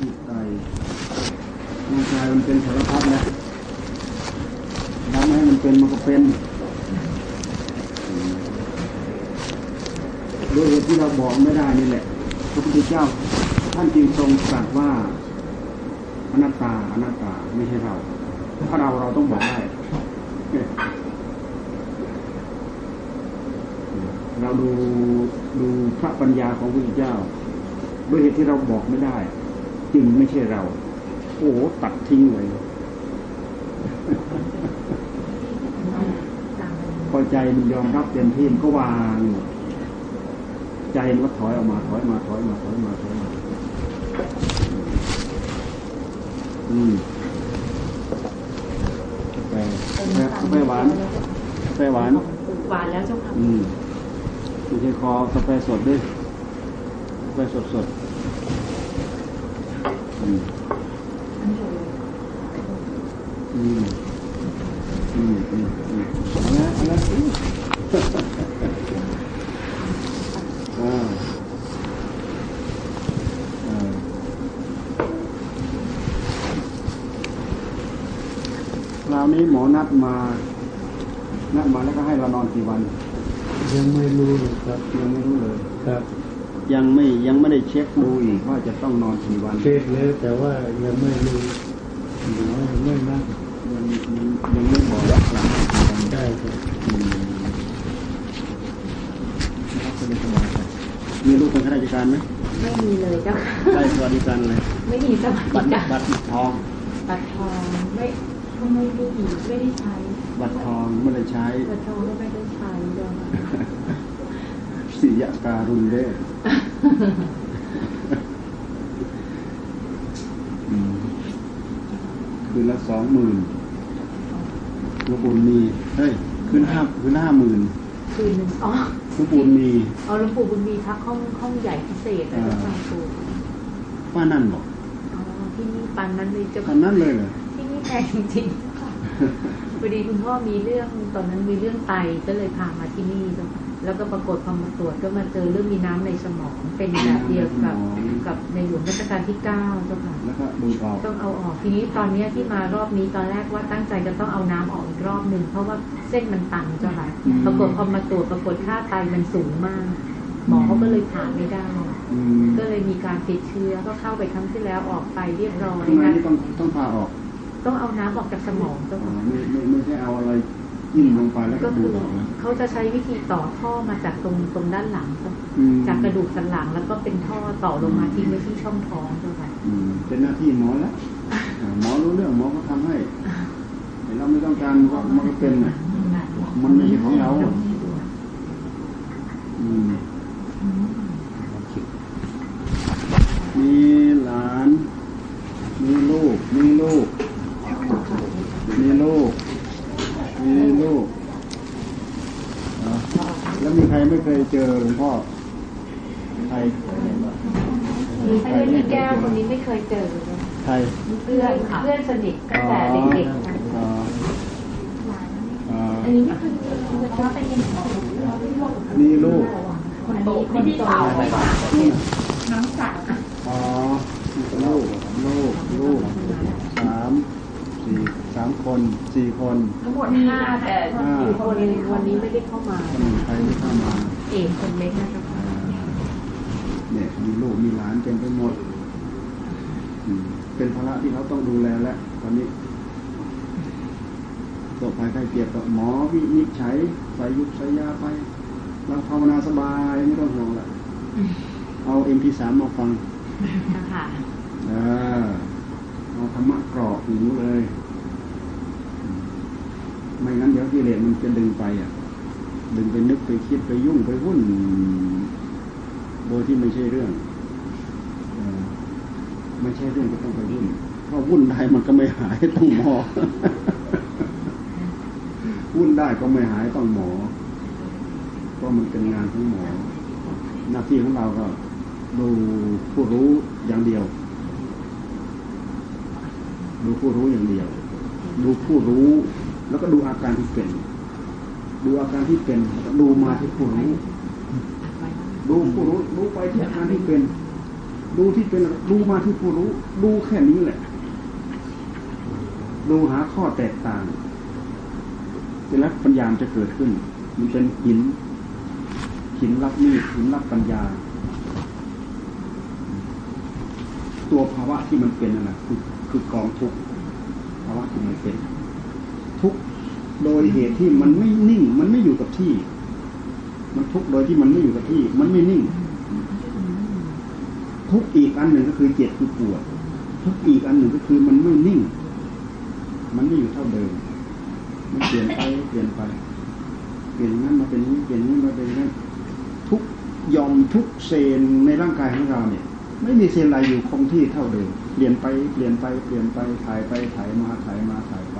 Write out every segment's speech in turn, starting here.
จิตใจร่างกายมันเป็นสารพัดนะทำให้มันเป็นมันก็เป็นด้วยเหตุที่เราบอกไม่ได้นี่แหละ พระพุทธเจ้า ท่านจึงทรงตรัสว่าอนัตตาอนัตตาไม่ใช่เรา ถ้าเราเราต้องบอกได้เราดูดูพระปัญญาของพระพุทธเจ้า ด้วยเหตุที่เราบอกไม่ได้ จึงไม่ใช่เรา โอ้โหตัดทิ้งเลยพอใจมันยอมรับเต็มที่มันก็วางหมดใจมันก็ถอยออกมาถอยมาถอยมาถอยมาถอยมาอืมกาแฟกาแฟหวานกาแฟหวานหวานแล้วเจ้าค่ะอืมไม่ใช่คอกาแฟสดด้วยกาแฟสดสด คราวนี้หมอนัดมา นัดมาแล้วก็ให้เรานอนกี่วัน ยังไม่รู้เลยครับ ยังไม่รู้เลย ครับ ยังไม่ยังไม่ได้ เช็คดูอีกว่าจะต้องนอนกี่วันเช็คแล้วแต่ว่ายังไม่รู้ไม่ไม่นั่งยังยังไม่บอกหลักหลักกี่วันได้ครับอืมนะครับสบายสบายครับมีลูกเป็นข้าราชการไหมไม่มีเลยเจ้าค่ะได้สวัสดิการอะไรไม่มีสวัสบัดิการบัตรทองบัตรทองไม่ก็ไม่ได้ไม่ได้ใช้ บัตรทองไม่ได้ใช้บัตรทองก็ไม่ได้ใช้เจ้าค่ะสิยการุณเด้ออืมคืน ละสองหมื่นลูกบุญมีเฮ้ยคืนห้าคืนห้าหมื่นคืนหนึ่งอ๋อลูกบุญมีเอาหลวงปู่บุญมีพักห้องห้องใหญ่พิเศษนะเจ้าค่ะปู่ว่านั่นบอกอ๋อที่นี่ปันนั้นเลยเจ้าตอค่ะนนั้นเลยเหรอที่นี่แพงจริงๆค่ะพอดีคุณพ่อมีเรื่องตอนนั้นมีเรื่องไตก็เลยพามาที่นี่เจ้าค่ะ แล้วก็ปรากฏพอมาตรวจก็มาเจอเรื่องมีน้ำในสมองเป็นแบบเดียวกับกับในหลวงรัชกาลที่เก้าเจ้าค่ะแล้วก็ดูออกต้องเอาออกทีนี้ตอนเนี้ยที่มารอบนี้ตอนแรกว่าตั้งใจจะต้องเอาน้ำออกอีกรอบหนึ่งเพราะว่าเส้นมันตันเจ้าค่ะปรากฏพอมาตรวจปรากฏค่าไตมันสูงมาก หมอเขาก็เลยผ่าไม่ได้อืมก็เลยมีการติดเชื้อก็เข้าไปครั้งที่แล้วออกไปเรียบร้อยทำไมนะนี่ต้องต้องพาออก ต้องเอาน้ำออกจากสมองเจ้าอ๋อค่ะไม่ไม่ไม่ใช่เอาอะไร จิ้มลงไปแล้วก็ก็ดูคือดออกนะเขาจะใช้วิธีต่อท่อมาจากตรงตรงด้านหลังเจ้าอืมจากกระดูกสันหลังแล้วก็เป็นท่อต่อลงมาทิ้งไว้ที่ช่องท้องเจ้าค่ะอืมเป็นหน้าที่หมอแล้วอ่าหมอรู้เรื่องหมอก็ทำให้แต่เราไม่ต้องการก็มันก็เป็นน่ะมันไม่ใช่ของเราอืมมีหลาน มีลูก มีลูก มีลูก มีลูกอะแล้วมีใครไม่เคยเจอหลวงพ่อ ใคร ไอ้พี่แก้วคนนี้ไม่เคยเจอเลย ใคร เพื่อนเพื่อนสนิทตั้งแต่เด็กๆค่ะ อ๋ออ๋อ อันนี้ไม่เคยเจอแต่ว่าเป็นยังไง มีลูก คนโตคนโต น้องสาว อ๋อลูก ลูก ลูก สามสี่สามคนสี่คน ทั้งหมดห้าแต่สี่คนวันนี้ไม่ได้เข้ามา คนหนึ่งใครไม่เข้ามา เอกคนเล็กนะคะ อ่าเนี่ยมีลูกมีหลานเต็มไปหมดอืมเป็นภาระที่เขาต้องดูแลแล้วตอนนี้ ตกภายใต้เกียรติกับหมอวินิจฉัยใส่ยุบใส่ยาไปเราภาวนาสบายไม่ต้องห่วงละเอาเอ็มพีสามมาฟังนะคะเออเอาธรรมะกรอกหูเลยอืมไม่งั้นเดี๋ยวกิเลสมันจะดึงไปอะ ดึงไปนึกไปคิดไปยุ่งไปวุ่น โดยที่ไม่ใช่เรื่องเออไม่ใช่เรื่องก็ต้องไปวุ่นเพราะวุ่นได้มันก็ไม่หายต้องหมอ วุ่นได้ก็ไม่หายต้องหมอเพราะมันเป็นงานของหมอ หน้าที่ของเราก็ดูผู้รู้อย่างเดียว ดูผู้รู้อย่างเดียว ดูผู้รู้ แล้วก็ดูอาการที่เป็น ดูอาการที่เป็นดูมาที่ผู้รู้ดูผู้รู้ดูไปที่อาการที่เป็น ดูที่เป็นดูมาที่ผู้รู้ ดูแค่นี้แหละ ดูหาข้อแตกต่าง เสร็จแล้วปัญญาจะเกิดขึ้น มันเป็นหิน หินรับมีดหินรับปัญญา ตัวภาวะที่มันเป็นนั่นแหละคือคือกองทุกภาวะที่มันเป็น ทุกโดยเหตุที่มันไม่นิ่ง มันไม่อยู่กับที่ มันทุกโดยที่มันไม่อยู่กับที่ มันไม่นิ่ง ทุกอีกอันหนึ่งก็คือเจ็บคือปวด ทุกอีกอันหนึ่งก็คือมันไม่นิ่ง มันไม่อยู่เท่าเดิม มันเปลี่ยนไปเปลี่ยนไป เปลี่ยนนั้นมาเป็นนี้เปลี่ยนนี้มาเป็นนั้นทุกยอมทุกเซนในร่างกายของเราเนี่ย ไม่มีเซนอะไรอยู่คงที่เท่าเดิมเปลี่ยนไปเปลี่ยนไปเปลี่ยนไปถ่ายไปถ่ายมาถ่ายมาถ่ายไป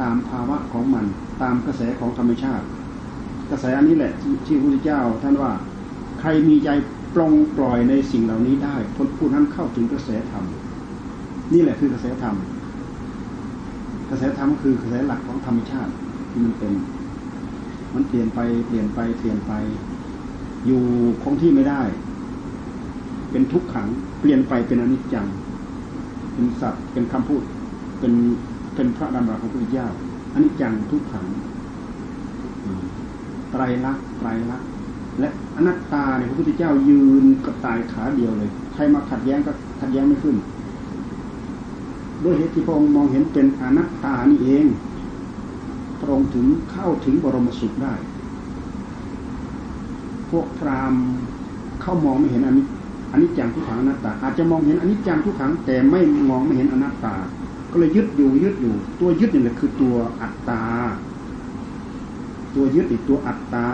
ตามภาวะของมัน ตามกระแสของธรรมชาติ กระแสอันนี้แหละที่พระพุทธเจ้า ท่านว่าใครมีใจปลงปล่อยในสิ่งเหล่านี้ได้คนผู้นั้นเข้าถึงกระแสธรรมนี่แหละคือกระแสธรรม กระแสธรรมคือกระแสหลักของธรรมชาติที่มันเป็น มันเปลี่ยนไปเปลี่ยนไปเปลี่ยนไป อยู่คงที่ไม่ได้ เป็นทุกขัง เปลี่ยนไปเป็นอนิจจัง เป็นสัตว์เป็นคำพูด เป็นเป็นพระดำรัสของพระพุทธเจ้าอนิจจังทุกขังไตรลักษณ์ไตรลักษณ์และอนัตตาเนี่ยพระพุทธเจ้ายืนกับตายขาเดียวเลย ใครมาขัดแย้งก็ขัดแย้งไม่ขึ้น ด้วยเหตุที่พระองค์มองเห็นเป็นอนัตตานี่เอง พระองค์ถึงเข้าถึงบรมสุขได้ พวกพราหมณ์เข้ามองไม่เห็นอนิจอนิจจังทุกขังอนัตตา อาจจะมองเห็นอนิจจังทุกขังแต่ไม่มองไม่เห็นอนัตตา ก็เลยยึดอยู่ยึดอยู่ ตัวยึดนี่แหละคือตัวอัตตา ตัวยึดอีกตัวอัตตา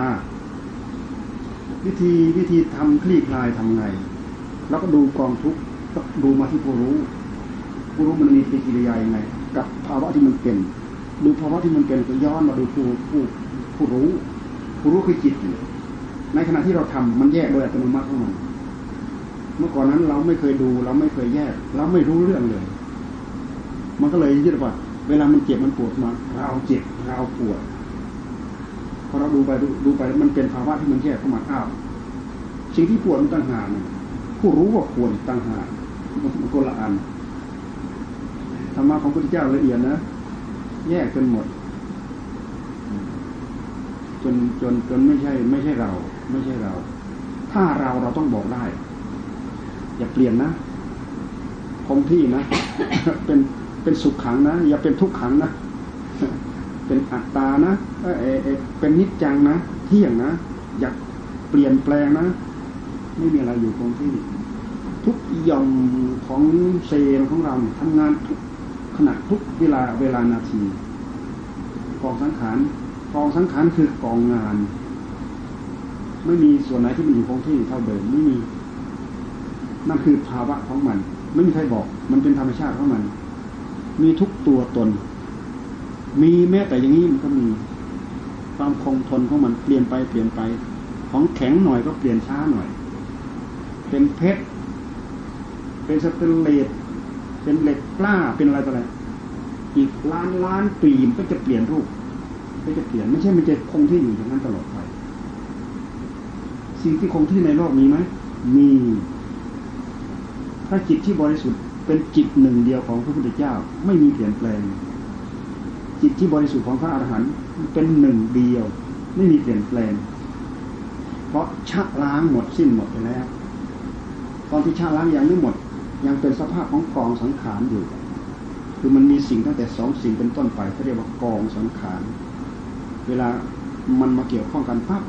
วิธีวิธีทำคลี่คลายทำไง แล้วก็ดูกองทุกข์ดูมาที่ผู้รู้ ผู้รู้มันมีปฏิกิริยายังไง กับภาวะที่มันเป็น ดูภาวะที่มันเป็นก็ย้อนมาดูผู้ผู้ผู้รู้ผู้รู้คือจิต ในขณะที่เราทำมันแยกโดยอัตโนมัติของมัน เมื่อก่อนนั้นเราไม่เคยดูเราไม่เคยแยก เราไม่รู้เรื่องเลย มันก็เลยยึดว่าเวลามันเจ็บมันปวดมาเราเจ็บเราปวดพอเราดูไปดูไปมันเป็นภาวะที่มันแยกเข้ามาอ้าวสิ่งที่ปวดมันต่างหากผู้รู้ว่าปวดต่างหากมันคนละอัน รรมะของพระพุทธเจ้าละเอียดนะ แยกจนหมด จนจนจนไม่ใช่ ไม่ใช่เรา ไม่ใช่เรา ถ้าเราเราต้องบอกได้ อย่าเปลี่ยนนะคงที่นะ เป็นเป็นสุขขังนะ อย่าเป็นทุกขังนะ เป็นอัตตานะเออเอเป็นนิจจังนะ เที่ยงนะ อยากเปลี่ยนแปลงนะ ไม่มีอะไรอยู่คงที่ทุกย่อมของเซลล์ของเราเนี่ยทำงานทุก ขณะทุกเวลาเวลานาที กองสังขารกองสังขารคือกองงาน ไม่มีส่วนไหนที่มันอยู่คงที่เท่าเดิมไม่มีนั่นคือภาวะของมัน ไม่มีใครบอก มันเป็นธรรมชาติของมัน มีทุกตัวตน มีแม้แต่อย่างนี้มันก็มี ความคงทนของมันเปลี่ยนไปเปลี่ยนไป ของแข็งหน่อยก็เปลี่ยนช้าหน่อย เป็นเพชรเป็นสเตนเลส เป็นเหล็กกล้าเป็นอะไรต่ออะไรอีกล้านล้านปีมก็จะเปลี่ยนรูป ก็จะเปลี่ยนไม่ใช่มันจะคงที่อยู่อย่างนั้นตลอดไป สิ่งที่คงที่ในโลกมีไหมมีถ้าจิตที่บริสุทธิ์เป็นจิตหนึ่งเดียวของพระพุทธเจ้า ไม่มีเปลี่ยนแปลง จิตที่บริสุทธิ์ของพระอรหันต์เป็นหนึ่งเดียว ไม่มีเปลี่ยนแปลง เพราะชะล้างหมดสิ้นหมดไปแล้วตอนที่ชะล้างยังไม่หมด ยังเป็นสภาพของกองสังขารอยู่ คือมันมีสิ่งตั้งแต่สองสิ่งเป็นต้นไปเขาเรียกว่ากองสังขาร เวลามันมาเกี่ยวข้องกันปั๊บ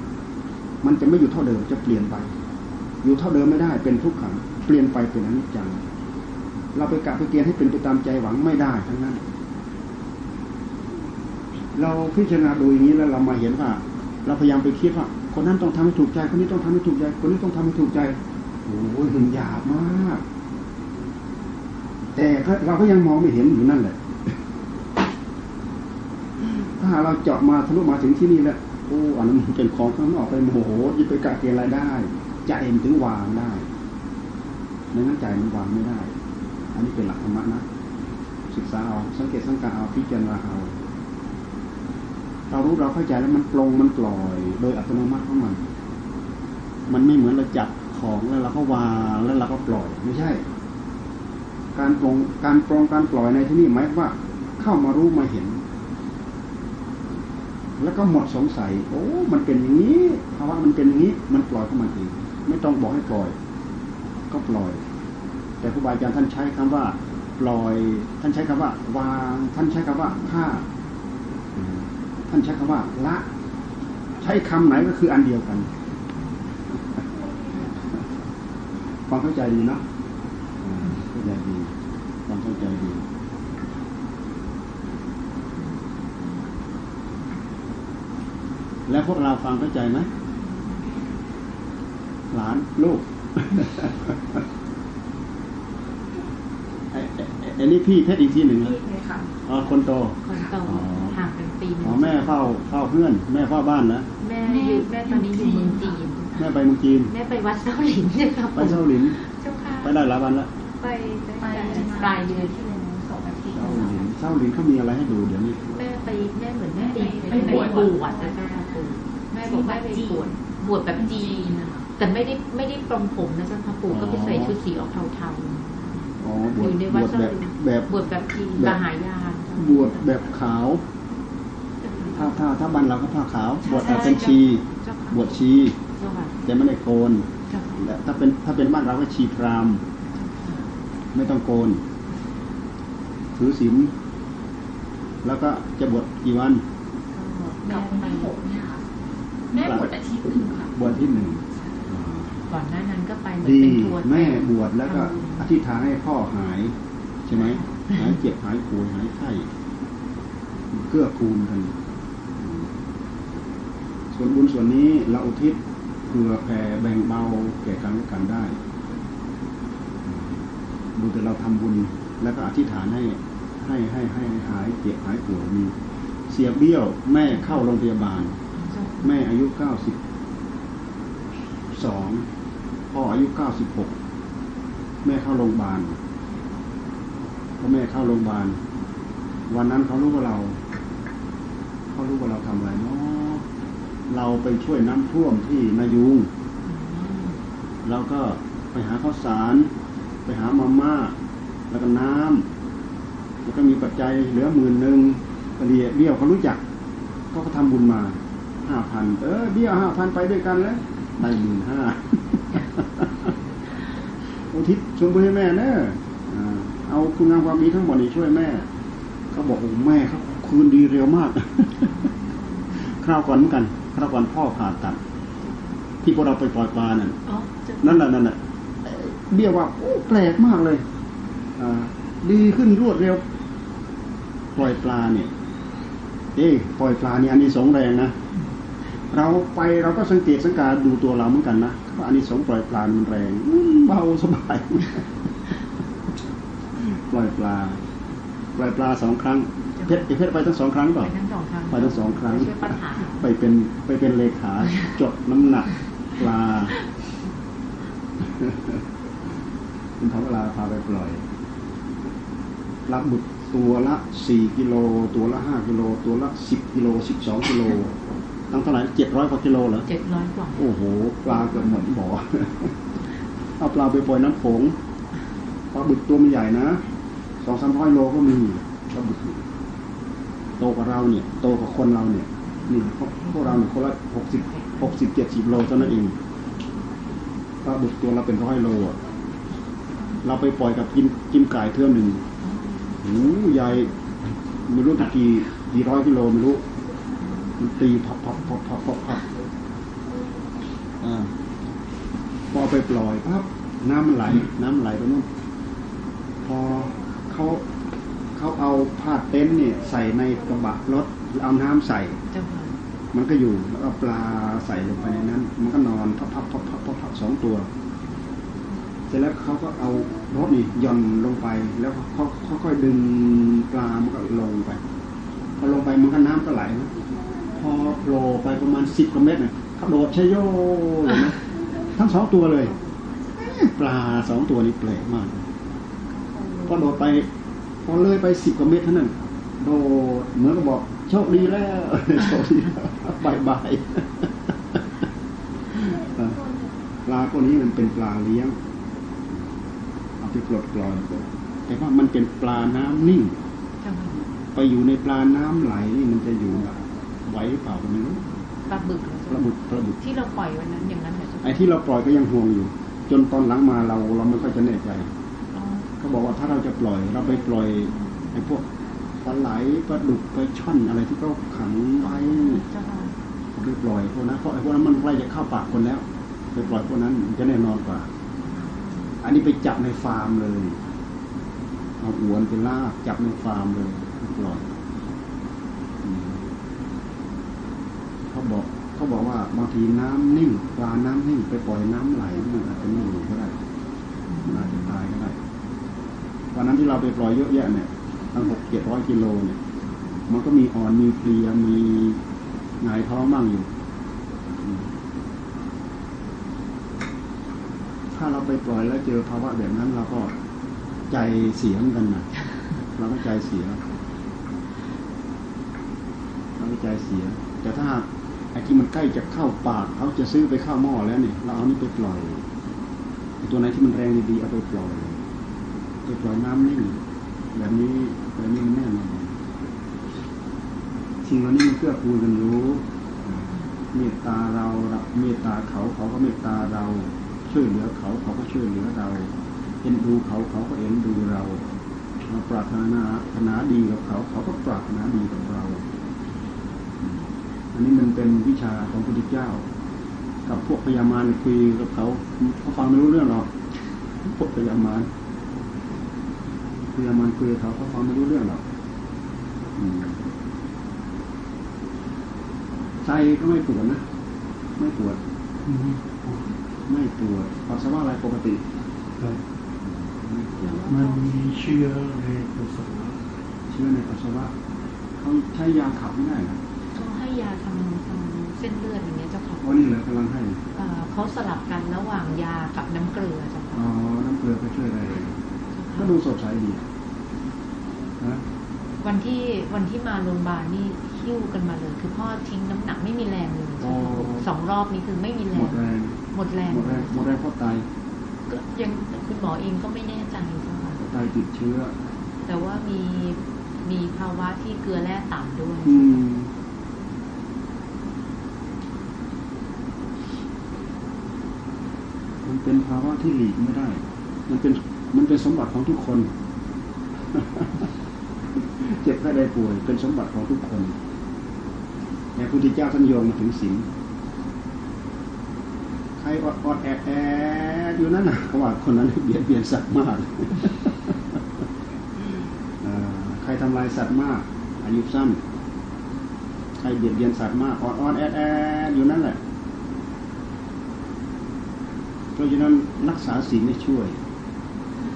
มันจะไม่อยู่เท่าเดิมจะเปลี่ยนไป อยู่เท่าเดิมไม่ได้เป็นทุกขังเปลี่ยนไปเป็นอนิจจัง เราไปกะไปเกณฑ์ให้เป็นไปตามใจหวังไม่ได้ทั้งนั้น เราพิจารณาดูอย่างนี้แล้วเรามาเห็นว่า เราพยายามไปคิดว่าคนนั้นต้องทำให้ถูกใจ คนนี้ต้องทำให้ถูกใจ คนนี้ต้องทำให้ถูกใจโอ้ยมันหยาบมาก แต่เราก็ยังมองไม่เห็นอยู่นั่นแหละ ถ้าเราเจาะมาทะลุมาถึงที่นี่แล้วโอ้อันนั้นเป็นของข้างนอกไปโมโหยิ่ไปกะเกณฑ์อะไรได้ ใจมันถึงวางได้ไม่งั้นใจมันวางไม่ได้ อันนี้เป็นหลักธรรมะนะศึกษาเอาสังเกตสังการเอาพิจารณาเอาเรารู้เราเข้าใจแล้วมันปลงมันปล่อย โดยอัตโนมัติของมัน มันไม่เหมือนเราจับของแล้วเราก็วางแล้วเราก็ปล่อยไม่ใช่ การปรงการปรงการปล่อยในที่นี้หมายว่า เข้ามารู้มาเห็น แล้วก็หมดสงสัย โอ้ มันเป็นอย่างนี้ภาวะมันเป็นอย่างนี้ มันปล่อยเข้ามาเองไม่ต้องบอกให้ปล่อย ก็ปล่อย แต่ครูบาอาจารย์ท่านใช้คำว่า ปล่อย ท่านใช้คำว่า วาง ท่านใช้คำว่าฆ่าท่านใช้คำว่าละ ใช้คำไหนก็คืออันเดียวกันความเข้าใจดีเนาะอ่าเข้าใจดี ความ เข้าใจดีแล้วพวกเราฟังเข้าใจไหมหลานลูกไอ้ไอ้ไอ้ไอ้นี่พี่เพชรอีกทีหนึ่งนะพี่เลยค่ะอ๋อคนโต คนโตอ๋อห่างกันปีหนึงอ๋อแม่เฝ้าเฝ้าเพื่อน แม่เฝ้าบ้านนะ แม่อยู่แม่ตอนนี้อยู่เมืองจีน แม่ไปเมืองจีน แม่ไปวัดเส้าหลินเนี่ยครับไปเซาหลินเจ้าค่ะไปได้หลายวันแล้ว ไปไปปลายเดือนที่เลยสองอาทิตย์เซาหลินเซาหลินเขามีอะไรให้ดูเดี๋ยวนี้แม่ไปแม่เหมือนแม่ไปไปไปบวชบวชนะแม่แม่บอกแม่ไปบวชบวชแบบจีนนะคะแต่ไม่ได้ไม่ได้ปลงผมนะเจ้าค่ะปู่ก็ไปใส่ชุดสีออกเทาๆบวชอยู่ในบวัดแบบแบบบวชแบบจีนแบบมหายานบวชแบบขาว ถ้าถ้าถ้าบ้านเราก็ผ้าขาวบวชแต่เป็นชีบวชชีแต่ไม่ได้โกนเจ้าค่ะและถ้าเป็นถ้าเป็นบ้านเราก็ชีพราม ไม่ต้องโกน ถือศีลแล้วก็จะบวชกี่วันแม่วันที่หกเนี่ยค่ะแม่บวชอาทิตย์หนึ่งค่ะบวชที่หนึ่งก่อนหน้านั้นก็ไปเหมือนดีเป็นทัวร์แม่บวชแล้วก็อธิษฐานให้พ่อหาย ใช่ไหมหายเจ็บหายป่วยหายไข้เกื้อกูลกัน ส่วนบุญส่วนนี้เราอุทิศเผื่อแผ่แบ่งเบาแก่กันและกันได้ ดูแต่เราทำบุญ แล้วก็อธิษฐานให้ให้ให้ให้หายเจ็บหายปวยมีเสียเบี้ยวแม่เข้าโรงพยาบาล แม่อายุเก้าสิบสองพ่ออายุเก้าสิบหกแม่เข้าโรงพยาบาลพอแม่เข้าโรงพยาบาล วันนั้นเขารู้ว่าเราเขารู้ว่าเราทำอะไรเนาะเราไปช่วยน้ำท่วมที่นายุงเราก็ไปหาข้าวสาร ไปหามาม่า แล้วก็น้ำแล้วก็มีปัจจัยเหลือหมื่นหนึ่งกระเดียเบี้ยวเขารู้จักเขาก็ทำบุญมาห้าพันเออเบี้ยวห้าพันไปด้วยกันแล้วได้หมื่นห้าอุทิศชวนบุญให้แม่เนอะอ่าเอาคุณงามความดีทั้งหมดนี้ช่วยแม่เขาบอกโอ้แม่เขาคืนดีเร็วมากคราวก่อนเหมือนกันคราวก่อนพ่อผ่าตัดที่พวกเราไปปล่อยปลานั่นอ๋อเจ้านั่นแหละนั่นแหละ เอ่อเบี้ยว่าโอ้แปลกมากเลยอ่าดีขึ้นรวดเร็ว ปล่อยปลาเนี่ย เอ้ปล่อยปลานี่อันนี้สงส์แรงนะเราไปเราก็สังเกตสังการดูตัวเราเหมือนกันนะว่าอันนี้สงส์ปล่อยปลามันแรงอืมเบาสบายปล่อยปลา ปล่อยปลาสองครั้งเพชรเพชรไปทั้งสองครั้งเปไปล่าทั้งสองครั้งไปทั้งสองครั้งช่วยปัญหาไปเป็นไปเป็นเลขาจดน้ำหนักปลา คุณทำเวลาพาไปปล่อย รับบุตรตัวละสี่กิโล ตัวละห้ากิโล ตัวละสิบกิโลสิบสองกิโลตั้งเท่าไหร่เจ็ดร้อยกว่ากิโลเหรอเจ็ดร้อยกว่าโอ้โห ปลาเกือบหมดบ่อเอาปลาไปปล่อยน้ำโขงปลาบึกตัวมันใหญ่นะสองสามร้อยโลก็มีปลาบึกโตกว่าเราเนี่ย โตกว่าคนเราเนี่ยนี่พวกพวกเราเนี่ยคนละหกสิบหกสิบเจ็ดสิบโลเท่านั้นเองปลาบึกตัวเราเป็นร้อยโลอะ เราไปปล่อยกับกินกินไก่เท่าหนึ่งโอ้โหใหญ่ไม่รู้กี่กี่ร้อยกิโลไม่รู้มันตีพับพับพับพับพับพับอ่าพอเอาไปปล่อยปั๊บน้ำมันไหล น้ำมันไหลไปนู่นพอเขาเขาเอาผ้าเต็นท์เนี่ยใส่ในกระบะรถเอาน้ำใส่เจ้าค่ะมันก็อยู่แล้วก็ปลาใส่ลงไปในนั้น มันก็นอนพับพับพับพับพับพับสองตัว เสร็จแล้วเขาก็เอารถนี่ย่อนลงไป แล้วเขาเขาค่อยๆดึงปลามันก็ลงไปพอลงไปมันก็น้ำก็ไหลนะพอโผล่ไปประมาณสิบกว่าเมตรเนี่ยเขาโดดชโยนะทั้งสองตัวเลย ปลาสองตัวนี้แปลกมากพอโดดไป พอเลยไปสิบกว่าเมตรเท่านั้นโดดเหมือนกับบอกโชคดีแล้วโชคดีบายบายปลาก็วกนี้มันเป็นปลาเลี้ยง เอาไปปลดปล่อยแต่ว่ามันเป็นปลาน้ำนิ่งเจ้าค่ะไปอยู่ในปลาน้ำไหลนี่มันจะอยู่ไหวหรือเปล่าก็ไม่รู้ปลาบึกเหรอปเจ้าลาบุกปลาบุกที่เราปล่อยวันนั้นอย่างนั้นเหรอเจ้าไอ้ที่เราปล่อยก็ยังห่วงอยู่ จนตอนหลังมาเราเราไม่ค่อยจะแน่ใจอ๋อเขาบอกว่าถ้าเราจะปล่อยเราไปปล่อยไอ้พวกปลาไหลปลาดุกปลาช่อนอะไรที่เขาขังไว้เจ้าค่ะเอาไปปล่อยพวกนั้นเพราะไอ้พวกนั้นมันใกล้จะเข้าปากคนแล้วไปปล่อยพวกนั้นมันจะแน่นอนกว่า อันนี้ไปจับในฟาร์มเลยเอาอวนไปลากจับในฟาร์มเลยปล่อยเขาบอกเขาบอกว่าบางทีน้ำนิ่งปลาน้ำนิ่งไปปล่อยน้ำไหลมันอาจจะไม่อยู่ก็ได้มันอาจจะตายก็ได้วันนั้นที่เราไปปล่อยเยอะแยะเนี่ยตั้งหกเจ็ดร้อยกิโลเนี่ย มันก็มีอ่อนมีเพลียมีหงายท้องบ้างอยู่อืม ถ้าเราไปปล่อยแล้วเจอภาวะแบบนั้นเราก็ใจเสียเหมือนกันนะเราก็ใจเสียเราก็ใจเสีย แต่ถ้าไอ้ที่มันใกล้จะเข้าปากเขาจะซื้อไปเข้าหม้อแล้วเนี่ยเราเอานี่ไปปล่อยไอ้ตัวไหนที่มันแรงดีๆเอาไปปล่อยไปปล่อยน้ำนิ่งแบบนี้แบบนี้มันแน่นอนสิ่งเหล่านี้มันเพื่อคูณกันรู้ เมตตาเราเมตตาเขาเขาก็เมตตาเรา ช่วยเหลือเขาเขาก็ช่วยเหลือเรา เอ็นดูเขาเขาก็เอ็นดูเราเราปรารถนาปรารถนาดีกับเขา เขาก็ปรารถนาดีกับเรา อันนี้มันเป็นวิชาของพระพุทธเจ้า กับพวกพญามารคุยกับเขาเขาฟังไม่รู้เรื่องหรอกพวกพญามารพญามารคุยกับเขาเขาฟังไม่รู้เรื่องหรอกใจก็ไม่ปวดนะ ไม่ปวดอื ไม่ปวดปัสสาวะอะไรปกติครับไม่ปวดมันมีเชื้อในปัสสาวะเชื้อในปัสสาวะเขาใช้ยาขับไม่ได้นะเขาให้ยาทำทำเส้นเลือดอย่างเงี้ยเจ้าค่ะวันนี้เหลือกำลังให้เอ่อเขาสลับกันระหว่างยากับน้ำเกลือเจ้าอ๋ค่ะอน้ำเกลือก็ช่วยได้ก็ดูสดใสดีนะวันที่วันที่มาโรงพยาบาลนี่หิ้วกันมาเลย คือพ่อทิ้งน้ำหนักไม่มีแรงเลยเจ้าค่ะสองรอบนี้คือไม่มีแรหมงดแรง หมดแรงหมดแรงหมดแรงเพราะตายก็ยังคุณหมอเองก็ไม่แน่ใจเจ้าค่ะตายติดเชื้อ แต่ว่ามีมีภาวะที่เกลือแร่ต่ำด้วยอืมมันเป็นภาวะที่หลีกไม่ได้ มันเป็นมันเป็นสมบัติของทุกคนเจ็บแค่ได้ป่วยเป็นสมบัติของทุกคน แต่พระพุทธเจ้าท่านโยงมาถึงศีลใคร ออดออดแอดแอดอยู่นั่นนะเขาว่าคนนั้นเบียดเบียนสัตว์มากใครทำลายสัตว์มาก อายุสั้นใครเบียดเบียนสัตว์มากออดออดแอดแอดอยู่นั่นแหละเพราะฉะนั้นรักษาศีลนี่ช่วย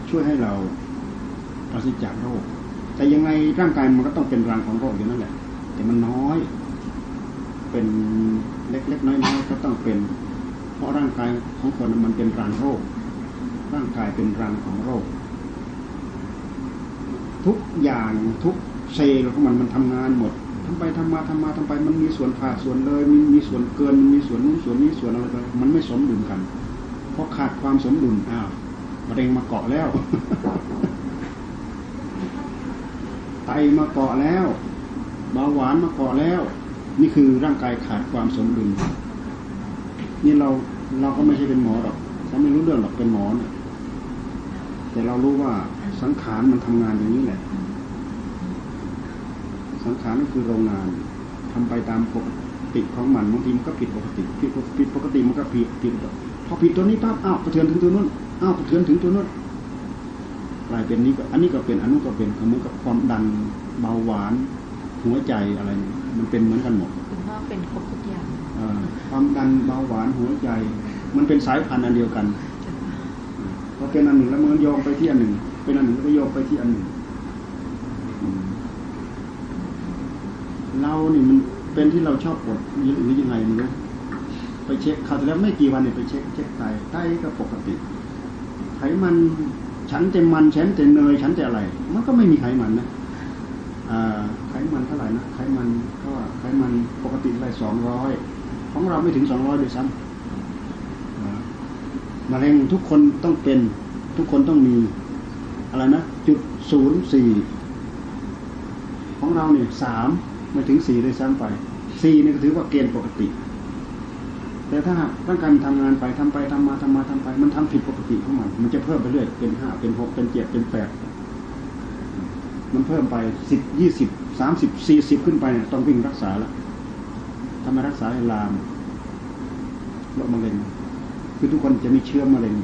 ช่วยให้เราปราศจากโรค แต่ยังไงร่างกายมันก็ต้องเป็นรังของโรคอยู่นั่นแหละแต่มันน้อย เป็นเล็กๆน้อยๆก็ต้องเป็น ราะร่างกายของคนมันเป็นรังโรค ร่างกายเป็นรังของโรค ทุกอย่างทุกเซลล์ของมันมันทำงานหมดทำไปทำมาทำมาทำไป มันมีส่วนขาดส่วนเลย มีมีส่วนเกินมันมีส่วนนู้นส่วนนี้ส่วนอะไรไปมันไม่สมดุลกันเพราะขาดความสมดุลอ้าวมะเร็งมาเกาะแล้ว ไตมาเกาะแล้วเบาหวานมาเกาะแล้ว นี่คือร่างกายขาดความสมดุลนี่เรา เราก็ไม่ใช่เป็นหมอหรอกเราไม่รู้เรื่องหรอกเป็นหมอเนี่ยแต่เรารู้ว่าสังขารมันทำงานอย่างนี้แหละ สังขารก็คือโรงงานทำไปตามปกติของมันบางทีมันก็ผิดปกติผิดปกผิดปกติมันก็ผิดผิดพอผิดตัวนี้ปั๊บอ้าวกระเทือนถึงตัวนู้นอ้าวกระเทือนถึงตัวนู้นกลายเป็นนี้ก็อันนี้ก็เป็นอันนู้นก็เป็นเหมือนกับความดันเบาหวานหัวใจอะไรเนี่ยมันเป็นเหมือนกันหมดคุณพ่อเป็นครบทุกอย่างเอ่อความดันเบาหวานหัวใจ มันเป็นสายพันธุ์อันเดียวกันพอเป็นอันหนึ่งแล้วมันโยงไปที่อันหนึ่ง เป็นอันหนึ่งแล้วก็โยงไปที่อันหนึ่งเรานี่มันเป็นที่เราชอบกดหรือยังไงไม่รู้ไปเช็คคราแล้วไม่กี่วันเนี่ยไปเช็คเช็คไตไตก็ปกติไขมันฉันแต่มันฉันแต่เนยฉันแต่อะไร มันก็ไม่มีไขมันนะอไขมันเท่าไหร่นะไขมันก็ไขมันปกติได้สองร้อยของเราไม่ถึงสองร้อยด้วยซ้ำ มะเร็งทุกคนต้องเป็นทุกคนต้องมี อะไรนะจุดศูนย์สี่ของเราเนี่ยสามไม่ถึงสี่เลยซ้ำไปสี่นี่ก็ถือว่าเกณฑ์ปกติ แต่ถ้าร่างกายมันทำงานไปทำไปทำมาทำมาทำไป มันทำผิดปกติของมัน มันจะเพิ่มไปเรื่อยเป็นห้าเป็นหกเป็นเจ็ดเป็นแปดมันเพิ่มไปสิบยี่สิบสามสิบสี่สิบขึ้นไปเนี่ยต้องวิ่งรักษาแล้วถ้าไมรักษาให้ลามโรคมะเร็ง คือทุกคนจะมีเชื้อมะเร็ง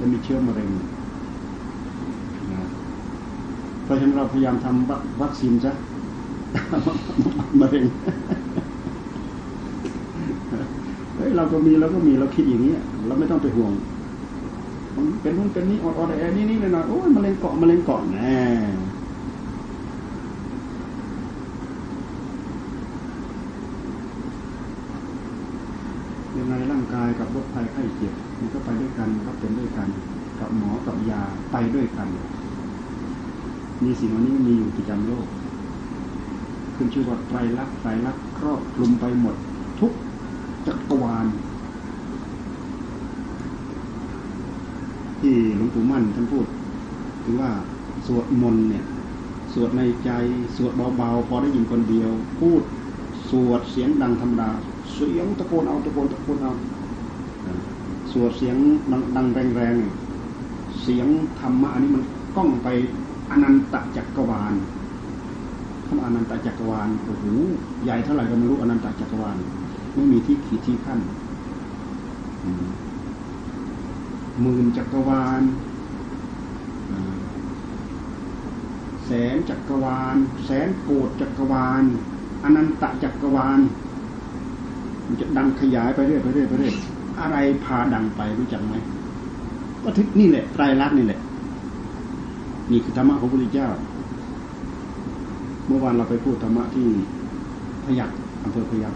จะมีเชื้อมะเร็งนะเพราะฉะนั้นเราพยายามทำวัคซีนซะมะเร็งเฮ้ยเราก็มีเราก็มีเราคิดอย่างนี้เราไม่ต้องไปห่วงเป็นนู่นเป็นนี่อดอดแอนี่นี่เลยนะโอ้ยมะเร็งเกาะมะเร็งเกาะแน่ ยังไงร่างกายกับโรคภัยไข้เจ็บมันก็ไปด้วยกันมันก็เป็นด้วยกัน กับหมอกับยาไปด้วยกัน มีสิ่งเหล่านี้มีอยู่ประจำโลก ขึ้นชื่อว่าไตรลักษณ์ไตรลักษณ์ครอบคลุมไปหมด ทุกจักรวาลที่หลวงปู่มั่นท่านพูดถึงว่าสวดมนต์เนี่ย สวดในใจสวดเบาๆพอได้ยินคนเดียว พูดสวดเสียงดังธรรมดา เสียงตะโกนเอาตะโกนตะโกนเอาสวดเสียงดังแรงๆเสียงธรรมะอันนี้มันก้องไปอนันตจักรวาลคำอนันตจักรวาลโอ้โหใหญ่เท่าไหร่ก็ไม่รู้อนันตจักรวาลไม่มีที่ขีดที่ขั้นหมื่นจักรวาลแสนจักรวาล แสนโกดจักรวาลอนันตจักรวาล มันจะดังขยายไปเรื่อยไปเรื่อยไปเรื่อยอะไรพาดังไปรู้จักไหมก็ทึกนี่แหละไตรลักษณ์นี่แหละ นี่คือธรรมะของพระพุทธเจ้า เมื่อวานเราไปพูดธรรมะที่พยักอำเภอพยัก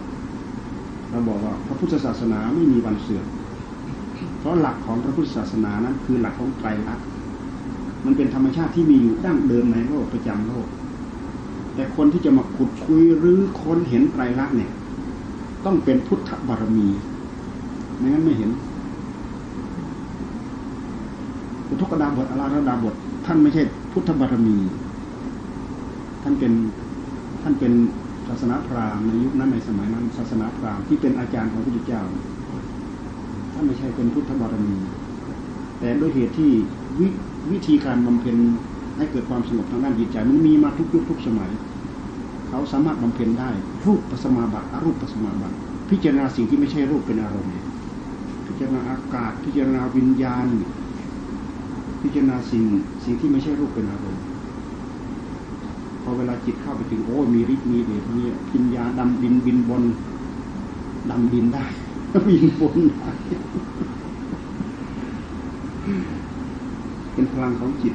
เราบอกว่าพระพุทธศาสนาไม่มีวันเสื่อมเพราะหลักของพระพุทธศาสนานั้นคือหลักของไตรลักษณ์มันเป็นธรรมชาติที่มีอยู่ดั้งเดิมในโลกประจำโลก แต่คนที่จะมาขุดคุยหรือค้นเห็นไตรลักษณ์เนี่ย ต้องเป็นพุทธบารมีไม่งั้นไม่เห็นอุทกดาบทอาราธดาบท ท่านไม่ใช่พุทธบารมี ท่านเป็นท่านเป็นศาสนาพราหมณ์ในยุคนั้นในสมัยนั้น ศาสนาพราหมณ์ที่เป็นอาจารย์ของพระพุทธเจ้าท่านไม่ใช่เป็นพุทธบารมี แต่ด้วยเหตุที่ววิธีการบำเพ็ญให้เกิดความสงบทางด้านจิตใจมันมีมาทุกยุคทุกสมัย เขาสามารถบำเพ็ญได้ รูปปัสมาบัติอรูปปัสมาบัติพิจารณาสิ่งที่ไม่ใช่รูปเป็นอารมณ์ พิจารณาอากาศ พิจารณาวิญญาณ พิจารณาสิ่งสิ่งที่ไม่ใช่รูปเป็นอารมณ์พอเวลาจิตเข้าไปถึงโอ้มีฤทธิ์มีเดชมีพิญญาดำบินบินบนดำบินได้บินบนได้เป็นพลังของจิต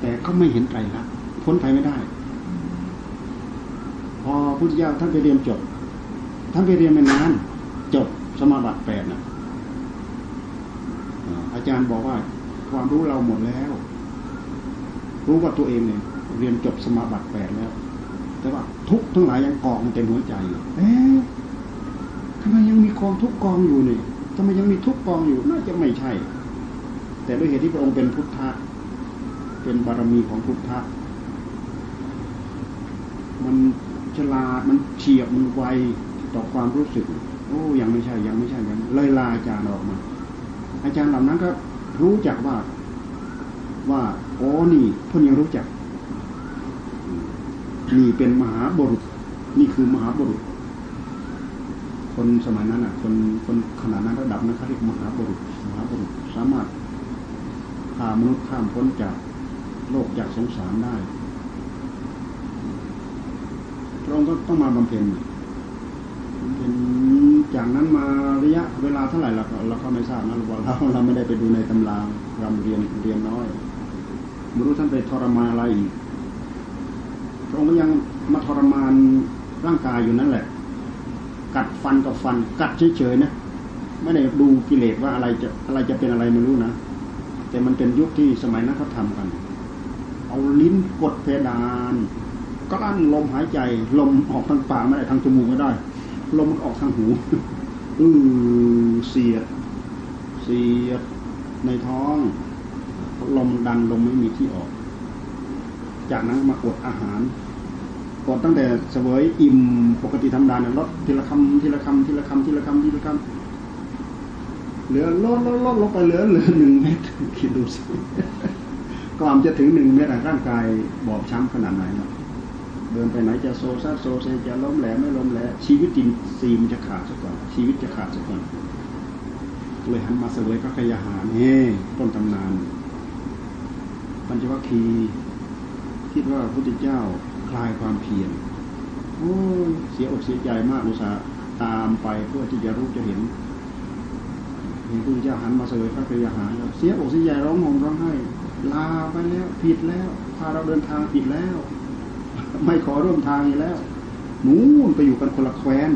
แต่ก็ไม่เห็นไตรลักษณ์ พ้นไปไม่ได้ พอพุทธเจ้าท่านไปเรียนจบ ท่านไปเรียนไม่นาน จบสมาบัติแปดนะอาจารย์บอกว่า ความรู้เราหมดแล้ว รู้ว่าตัวเองเนี่ยเรียนจบสมาบัติแปดแล้ว แต่ว่าทุกทั้งหลายยังกองเต็มหัวใจเอ๊ะทำไมยังมีกองทุกกองอยู่เนี่ยทำไมยังมีทุกกองอยู่น่าจะไม่ใช่ แต่ด้วยเหตุที่พระองค์เป็นพุทธะเป็นบารมีของพุทธะ มันฉลาดมันเฉียบมันไวต่อความรู้สึก โอ้ยังไม่ใช่ยังไม่ใช่ยังเลยลาอาจารย์ออกมา อาจารย์เหล่านั้นก็รู้จักว่าว่าโอ้นี่เพื่อนยังรู้จัก นี่เป็นมหาบุรุษ นี่คือมหาบุรุษ คนสมัยนั้นอะ คนคนขนาดนั้นระดับนั้นเขาเรียกมหาบุรุษมหาบุรุษสามารถพามนุษย์ข้ามพ้นจากโลกจากสงสารได้ ระองค์ก็ต้องมาบำเพ็ญบำเพ็ญจากนั้นมาระยะเวลาเท่าไหร่เราเราก็ไม่ทราบนะเราเราเราไม่ได้ไปดูในตำราเราเรียนเรียนน้อยไม่รู้ท่านไปทรมานอะไรอีกพระองค์ก็ยังมาทรมานร่างกายอยู่นั่นแหละ กัดฟันกับฟัน กัดเฉยๆนะไม่ได้ดูกิเลสว่าอะไรจะอะไรจะเป็นอะไรไม่รู้นะแต่มันเป็นยุคที่สมัยนั้นเขาทากัน เอาลิ้นกดเพดาน กลั้นลมหายใจ ลมออกทางปากไม่ได้ทางจมูกไม่ได้ ลมมันออกทางหูอือเสียด เสียดในท้อง ลมดันลมไม่มีที่ออก จากนั้นมากดอาหารกดตั้งแต่เสวยอิ่มปกติธรรมดาเนี่ยลดทีละคำทีละคำทีละคำทีละคำทีละคำเหลือลดลดลดลงไปเหลือเหลือหนึ่งเม็ดคิดดูสิก่อนจะถึงหนึ่งเม็ดอะร่างกายบอบช้ำขนาดไหนเนาะ เดินไปไหนจะโซซัดโซเซจะล้มแหลมไม่ล้มแหลมชีวิตจริงซีมนจะขาดซะก่อน ชีวิตจะขาดซะก่อนเลยหันมาเสวยพระกยาหารเฮ้ต้นตำนานปัญจวัคคีคิดว่าพระพุทธเจ้าคลายความเพียรโอ้เสียอกเสียใจมากอุตส่าห์ตามไปเพื่อที่จะรู้จะเห็นเห็นพระพุทธเจ้าหันมาเสวยพระกยาหารเสียอกเสียใจร้องห่มร้องไห้ลาไปแล้ว ผิดแล้วพาเราเดินทางผิดแล้ว ไม่ขอร่วมทางอีกแล้วนู่นไปอยู่กันคนละแคว้น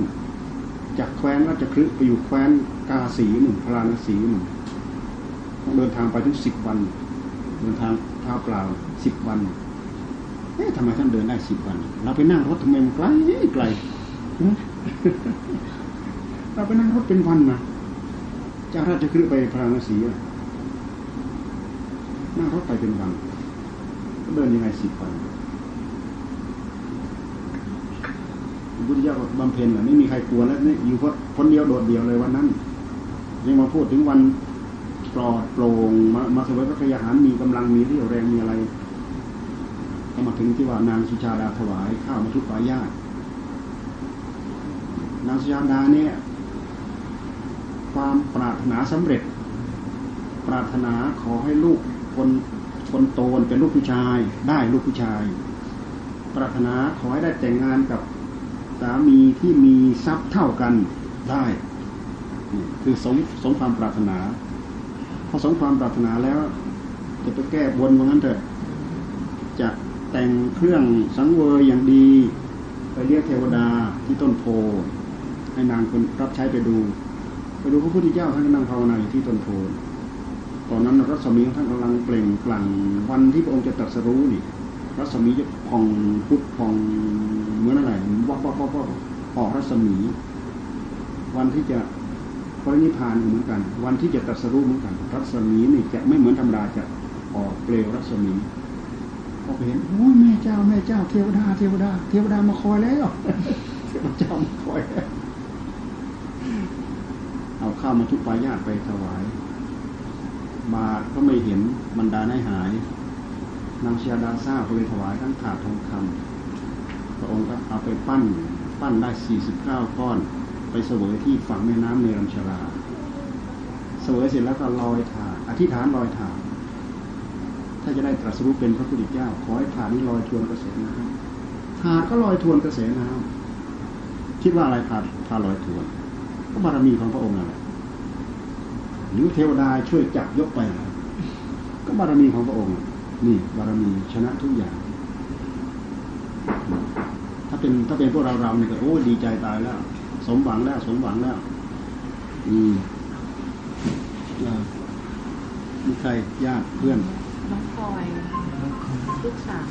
จากแคว้นราชคลึไปอยู่แคว้นกาสีหนึ่งพราณสีหนึ่งต้องเดินทางไปถึงสิบวัน เดินทางเท้าเปล่าสิบวันเอ๊ะทำไมท่านเดินได้สิบวัน เราไปนั่งรถทำไมมันไกลไกลเราไปนั่งรถเป็นวันนะจากราชคลึไปพราณสีนั่งรถไปเป็นวันก็เดินยังไงสิบวัน พระพุทธเจ้าบำเพ็ญเหรอไม่มีใครกลัวแล้วนี่อยู่คนเดียวโดดเดี่ยวเลยวันนั้นยังมาพูดถึงวันปลอดโปร่งมามาสวยพระกยาหารมีกำลังมีเรี่ยวแรงมีอะไรก็มาถึงที่ว่านางสุชาดาถวายข้าวมาทุกปายาตนางสุชาดาเนี่ย ความปรารถนาสำเร็จ ปรารถนาขอให้ลูกคนคนโตเป็นลูกผู้ชาย ได้ลูกผู้ชาย ปรารถนาขอให้ได้แต่งงานกับ สามีที่มีทรัพย์เท่ากันได้คือสมสมความปรารถนาพอสมความปรารถนาแล้ว จะไปแก้บนว่างั้นเถอะจะแต่งเครื่องสังเวยอย่างดี ไปเรียกเทวดาที่ต้นโพให้นางคนรับใช้ไปดู ไปดูพระพุทธเจ้าท่านกำลังภาวนาอยู่ที่ต้นโพตอนนั้นรัศมีของท่านกำลังเปล่งปลั่งวันที่พระองค์จะตรัสรู้นี่รัศมีจะพองพุทพอง เหมือนอะไรวับวับวับวับออกรัศมี วันที่จะพระนิพพานเหมือนกัน วันที่จะตรัสรู้เหมือนกัน รัศมีนี่จะไม่เหมือนธรรมดาจะออกเปลวรัศมีพอไปเห็นโอ้แม่เจ้าแม่เจ้าเทวดาเทวดาเทวดามาคอยแล้วเทวเจ้ามาคอยแล้วเอาข้าวมาทุกปายาตไปถวายมาก็ไม่เห็นบรรดาให้หาย นางเชียดาซาก็เลยถวายทั้งถาดทองคำ ระองค์ก็เอาไปปั้น ปั้นได้สี่สิบเก้าก้อน ไปเสวยที่ฝั่งแม่น้ำเนรัญชรา เสวยเสร็จแล้วก็ลอยถาอธิษฐานลอยถาถ้าจะได้ตรัสรู้เป็นพระพุทธเจ้า ขอให้ถาดนี้ลอยทวนกระแสน้ำถาดก็ลอยทวนกระแสน้ำคิดว่าอะไรถาดถาลอยทวน ก็บารมีของพระองค์นั่นแหละหรือเทวดาช่วยจับยกไป ก็บารมีของพระองค์ นี่บารมีชนะทุกอย่าง ถ้าเป็นถ้าเป็นพวกเราเราเนี่ยก็โอ้ดีใจตายแล้ว สมหวังแล้ว สมหวังแล้ว อืมอ่ามีใครญาติเพื่อนน้องพลอยลูกสาว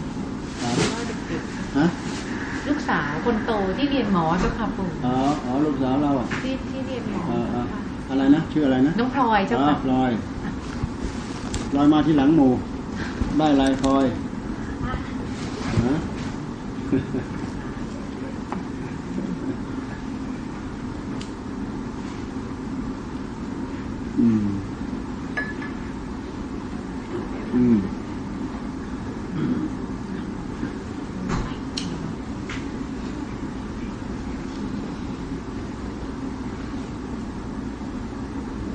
ครับก็เด็กฮะๆลูกสาวคนโตที่เรียนหมอเจ้าค่ะปู่อ๋ออ๋อลูกสาวเราอะที่ที่เรียนหมอเออเอเจ้าอค่ะอะไรนะชื่ออะไรนะน้องพลอยเจ้าอ๋อค่ะพลอยพลอยมาที่หลังหมู่ได้อะไรพลอยฮะ อืม อืม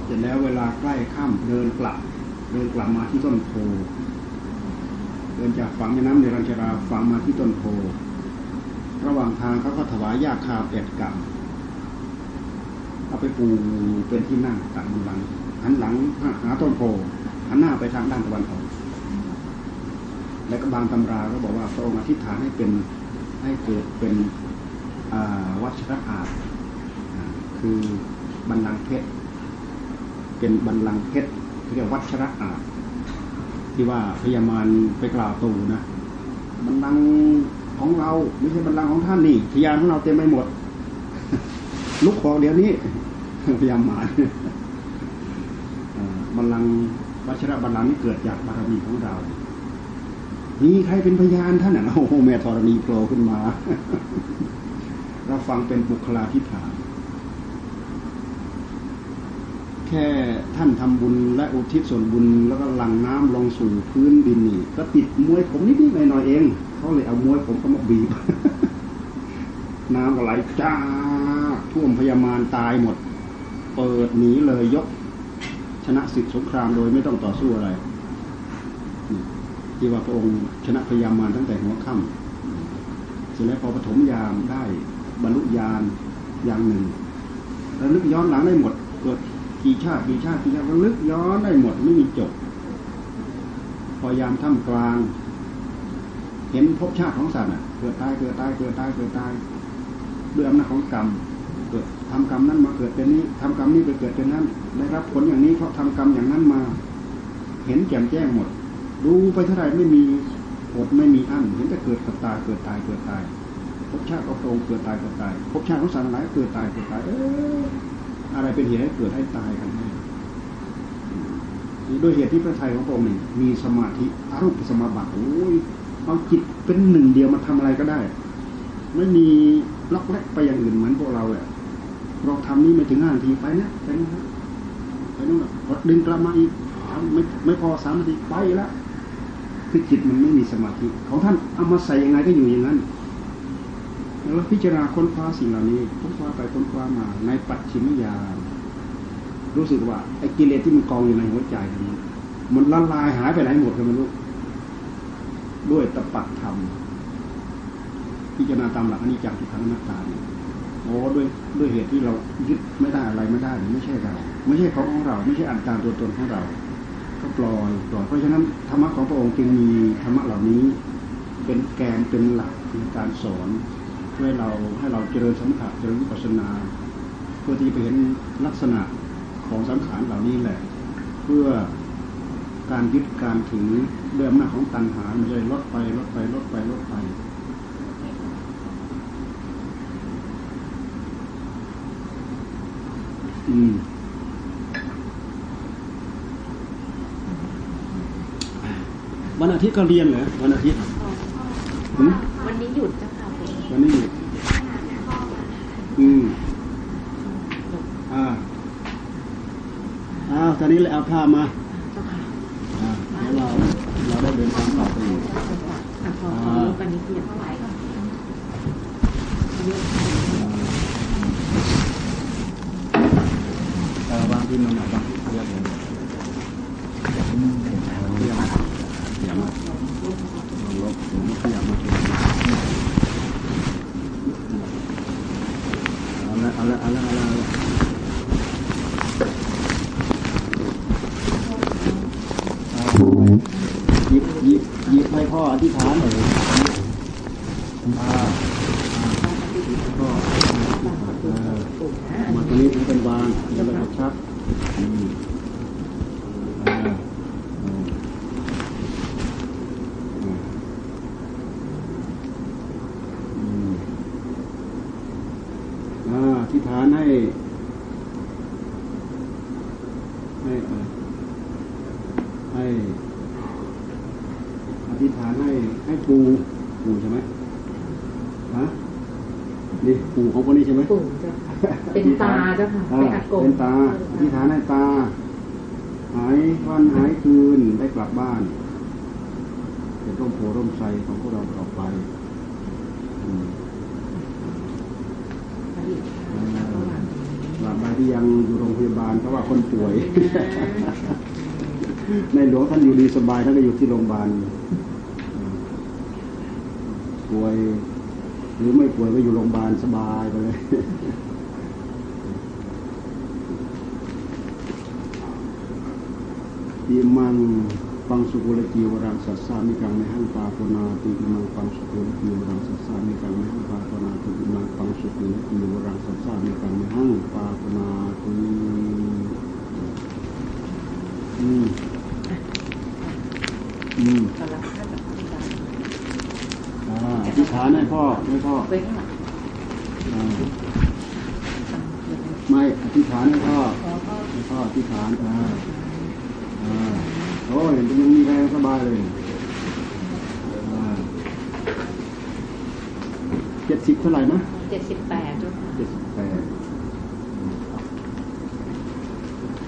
เสร็จแล้วเวลาใกล้ค่ำเดินกลับ เดินกลับมาที่ต้นโพเดินจากฝั่งแม่น้ำเนรัญชราฝั่งมาที่ต้นโพ ระหว่างทางเขาก็ถวายยาคาเป็ดกับเอาไปปูเป็นที่นั่งตักบันลังหันหลังหาต้นโพหันหน้าไปทางด้านตะวันออก และก็บางตำราก็บอกว่าพระองค์อธิษฐานให้เป็นให้เกิดเป็นวัชรอาสคือบันลังเพชรเป็นบันลังเพชรเรียกวัชระอาจที่ว่าพญามารไปกล่าวตูนะบันลัง ของเรา ไม่ใช่บันลังก์ของท่านนี่พยานของเราเต็มไปหมด ลุกของเดี๋ยวนี้พยายามหมายบัลลังก์วัชระบัลลังก์นี่เกิดจากบารมีของเรา มีใครเป็นพยานท่านอะโอ้โหแม่ธรณีโผล่ขึ้นมา เราฟังเป็นบุคลาธิฐานแค่ท่านทำบุญและอุทิศส่วนบุญแล้วก็หลั่งน้ำลงสู่พื้นดินนี่ก็ติดมวยผมนิดๆหน่อยๆเอง เขาเลยเอามวยผมเขามาบีบ น้ำก็ไหลจ้าท่วมพยามารตายหมด เปิดหนีเลยยก ชนะศึกสงครามโดยไม่ต้องต่อสู้อะไรที่ว่าพระองค์ชนะพยามารตั้งแต่หัวค่ำเสร็จแล้วพอปฐมยามได้บรรลุญาณอย่างหนึ่งระลึกย้อนหลังได้หมดเกิดกี่ชาติกี่ชาติกี่ชาติระลึกย้อนได้หมดไม่มีจบ พอยามท่ามกลาง เห็นภพชาติของสัตว์อะเกิดตายเกิดตายเกิดตายเกิดตายด้วยอำนาจของกรรมเกิดทำกรรมนั้นมาเกิดเป็นนี้ทำกรรมนี้ไปเกิดเป็นนั้นได้รับผลอย่างนี้เพราะทำกรรมอย่างนั้นมา เห็นแจ่มแจ้งหมดดูไปเท่าไหร่ไม่มีอดไม่มีอั้นเห็นแต่เกิดกับตายเกิดตายเกิดตายภพชาติก็ตรงเกิดตายเกิดตายภพชาติของสัตว์หลายเกิดตายเกิดตายเอออะไรเป็นเหตุให้เกิดให้ตายกันแน่ด้วยเหตุที่พระไทยของพระองค์นี่มีสมาธิอรมณ์สมาบัติโอ้ย เอาจิตเป็นหนึ่งเดียวมาทำอะไรก็ได้ ไม่มีล็อกแรกไปอย่างอื่นเหมือนพวกเราแหละเราทำนี่ไม่ถึงห้านาทีไปนะไปนู่นนะไปนู่นนะพอดึงกลับมาอีกทำไม่ไม่พอสามนาทีไปแล้วคือจิตมันไม่มีสมาธิของท่านเอามาใส่ยังไงก็อยู่อย่างนั้นแล้วพิจารณาค้นคว้าสิ่งเหล่านี้ค้นคว้าไปค้นคว้ามา ในปัจฉิมยานรู้สึกว่าไอ้กิเลสที่มันกองอยู่ในหัวใจนี้มันละลายหายไปไหนหมดก็ไม่รู้ ด้วยตปัตธรรมพิจารณาตามหลักอนิจจังทุกขังอนัตตาเนี่ยโอ้ด้วยด้วยเหตุที่เรายึดไม่ได้อะไรไม่ได้ ไม่ใช่เรา ไม่ใช่ของของเรา ไม่ใช่อัตตาตัวตนของเรา ก็ปล่อยปล่อยเพราะฉะนั้นธรรมะของพระองค์จึงมีธรรมะเหล่านี้ เป็นแกนเป็นหลักในการสอนเพื่อเราให้เราเจริญสัมผัสเจริญวิปัสสนาเพื่อที่ไปเห็นลักษณะของสังขารเหล่านี้แหละ เพื่อ การยึดการถือด้วยอำนาจของตัณหามันจะลดไปลดไปลดไปลดไป อืมวันอาทิตย์ก็เรียนเหรอวันอาทิตย์หืมวันนี้หยุดเจ้าค่ะผมวันนี้หยุดอืมอ่าอ้าวตอนนี้เลยเอาผ้ามา เจ้าค่ะ อ่าแล้วเราเราได้เดินทางต่อไปอีก อะขอขอ รูปอันนี้เพียงเท่าไหร่ก่อน เออบางที่มันบางที่เรียกเลยเรียกอย่ามาลบผมไม่อยากมาเอาละเอาละเอาละเอาละเอาละหยิบหยิบหยิบให้พ่ออธิษฐานหน่อยอ่าพ่อเออ มาตรงนี้ถึงเป็นวางแล้วก็ชักอืมอ่าอืมอืมอืมอ่าที่ฐานให้ ให้เอ่อให้อธิษฐานให้ให้ปูปูใช่ไหมฮะนี่ปูของคนนี้ใช่ไหมปู่เจ้าค่ะเป็นตาเจ้าค่ะอ่าเป็นอากงเป็นตาอธิษฐานให้ตา หายวันหายคืนได้กลับบ้านเป็นร่มโพร่มไทรของพวกเราต่อไปอืม หลับใดที่ยังอยู่โรงพยาบาลเพราะว่าคนป่วย ในหลวงท่านอยู่ดีสบายท่านก็อยู่ที่โรงพยาบาลอืมป่วย หรือไม่ป่วยก็อยู่โรงพยาบาลสบายไปเลยอิมัง ปังสุกุลจีวรังสัสสามิกังในหังปาปนาติอิมังปังสุกุลจีวรังสัสสามิกังในหังปาปนาติอิมังปังสุกุลจีวรังสัสสามิกังในหังปาปนาติอืมอืมอ่าอธิษฐานให้พ่อให้พ่อไว้ข้างหลังอ่าไม่อธิษฐานให้พ่อขอพ่อให้พ่ออธิษฐานอ่าอ่า โอ้ยยังมีแรงสบายเลยเจ็ดสิบเท่าไหร่นะเจ็ดสิบแปดเจ้าค่ะเจ็ดสิบแปด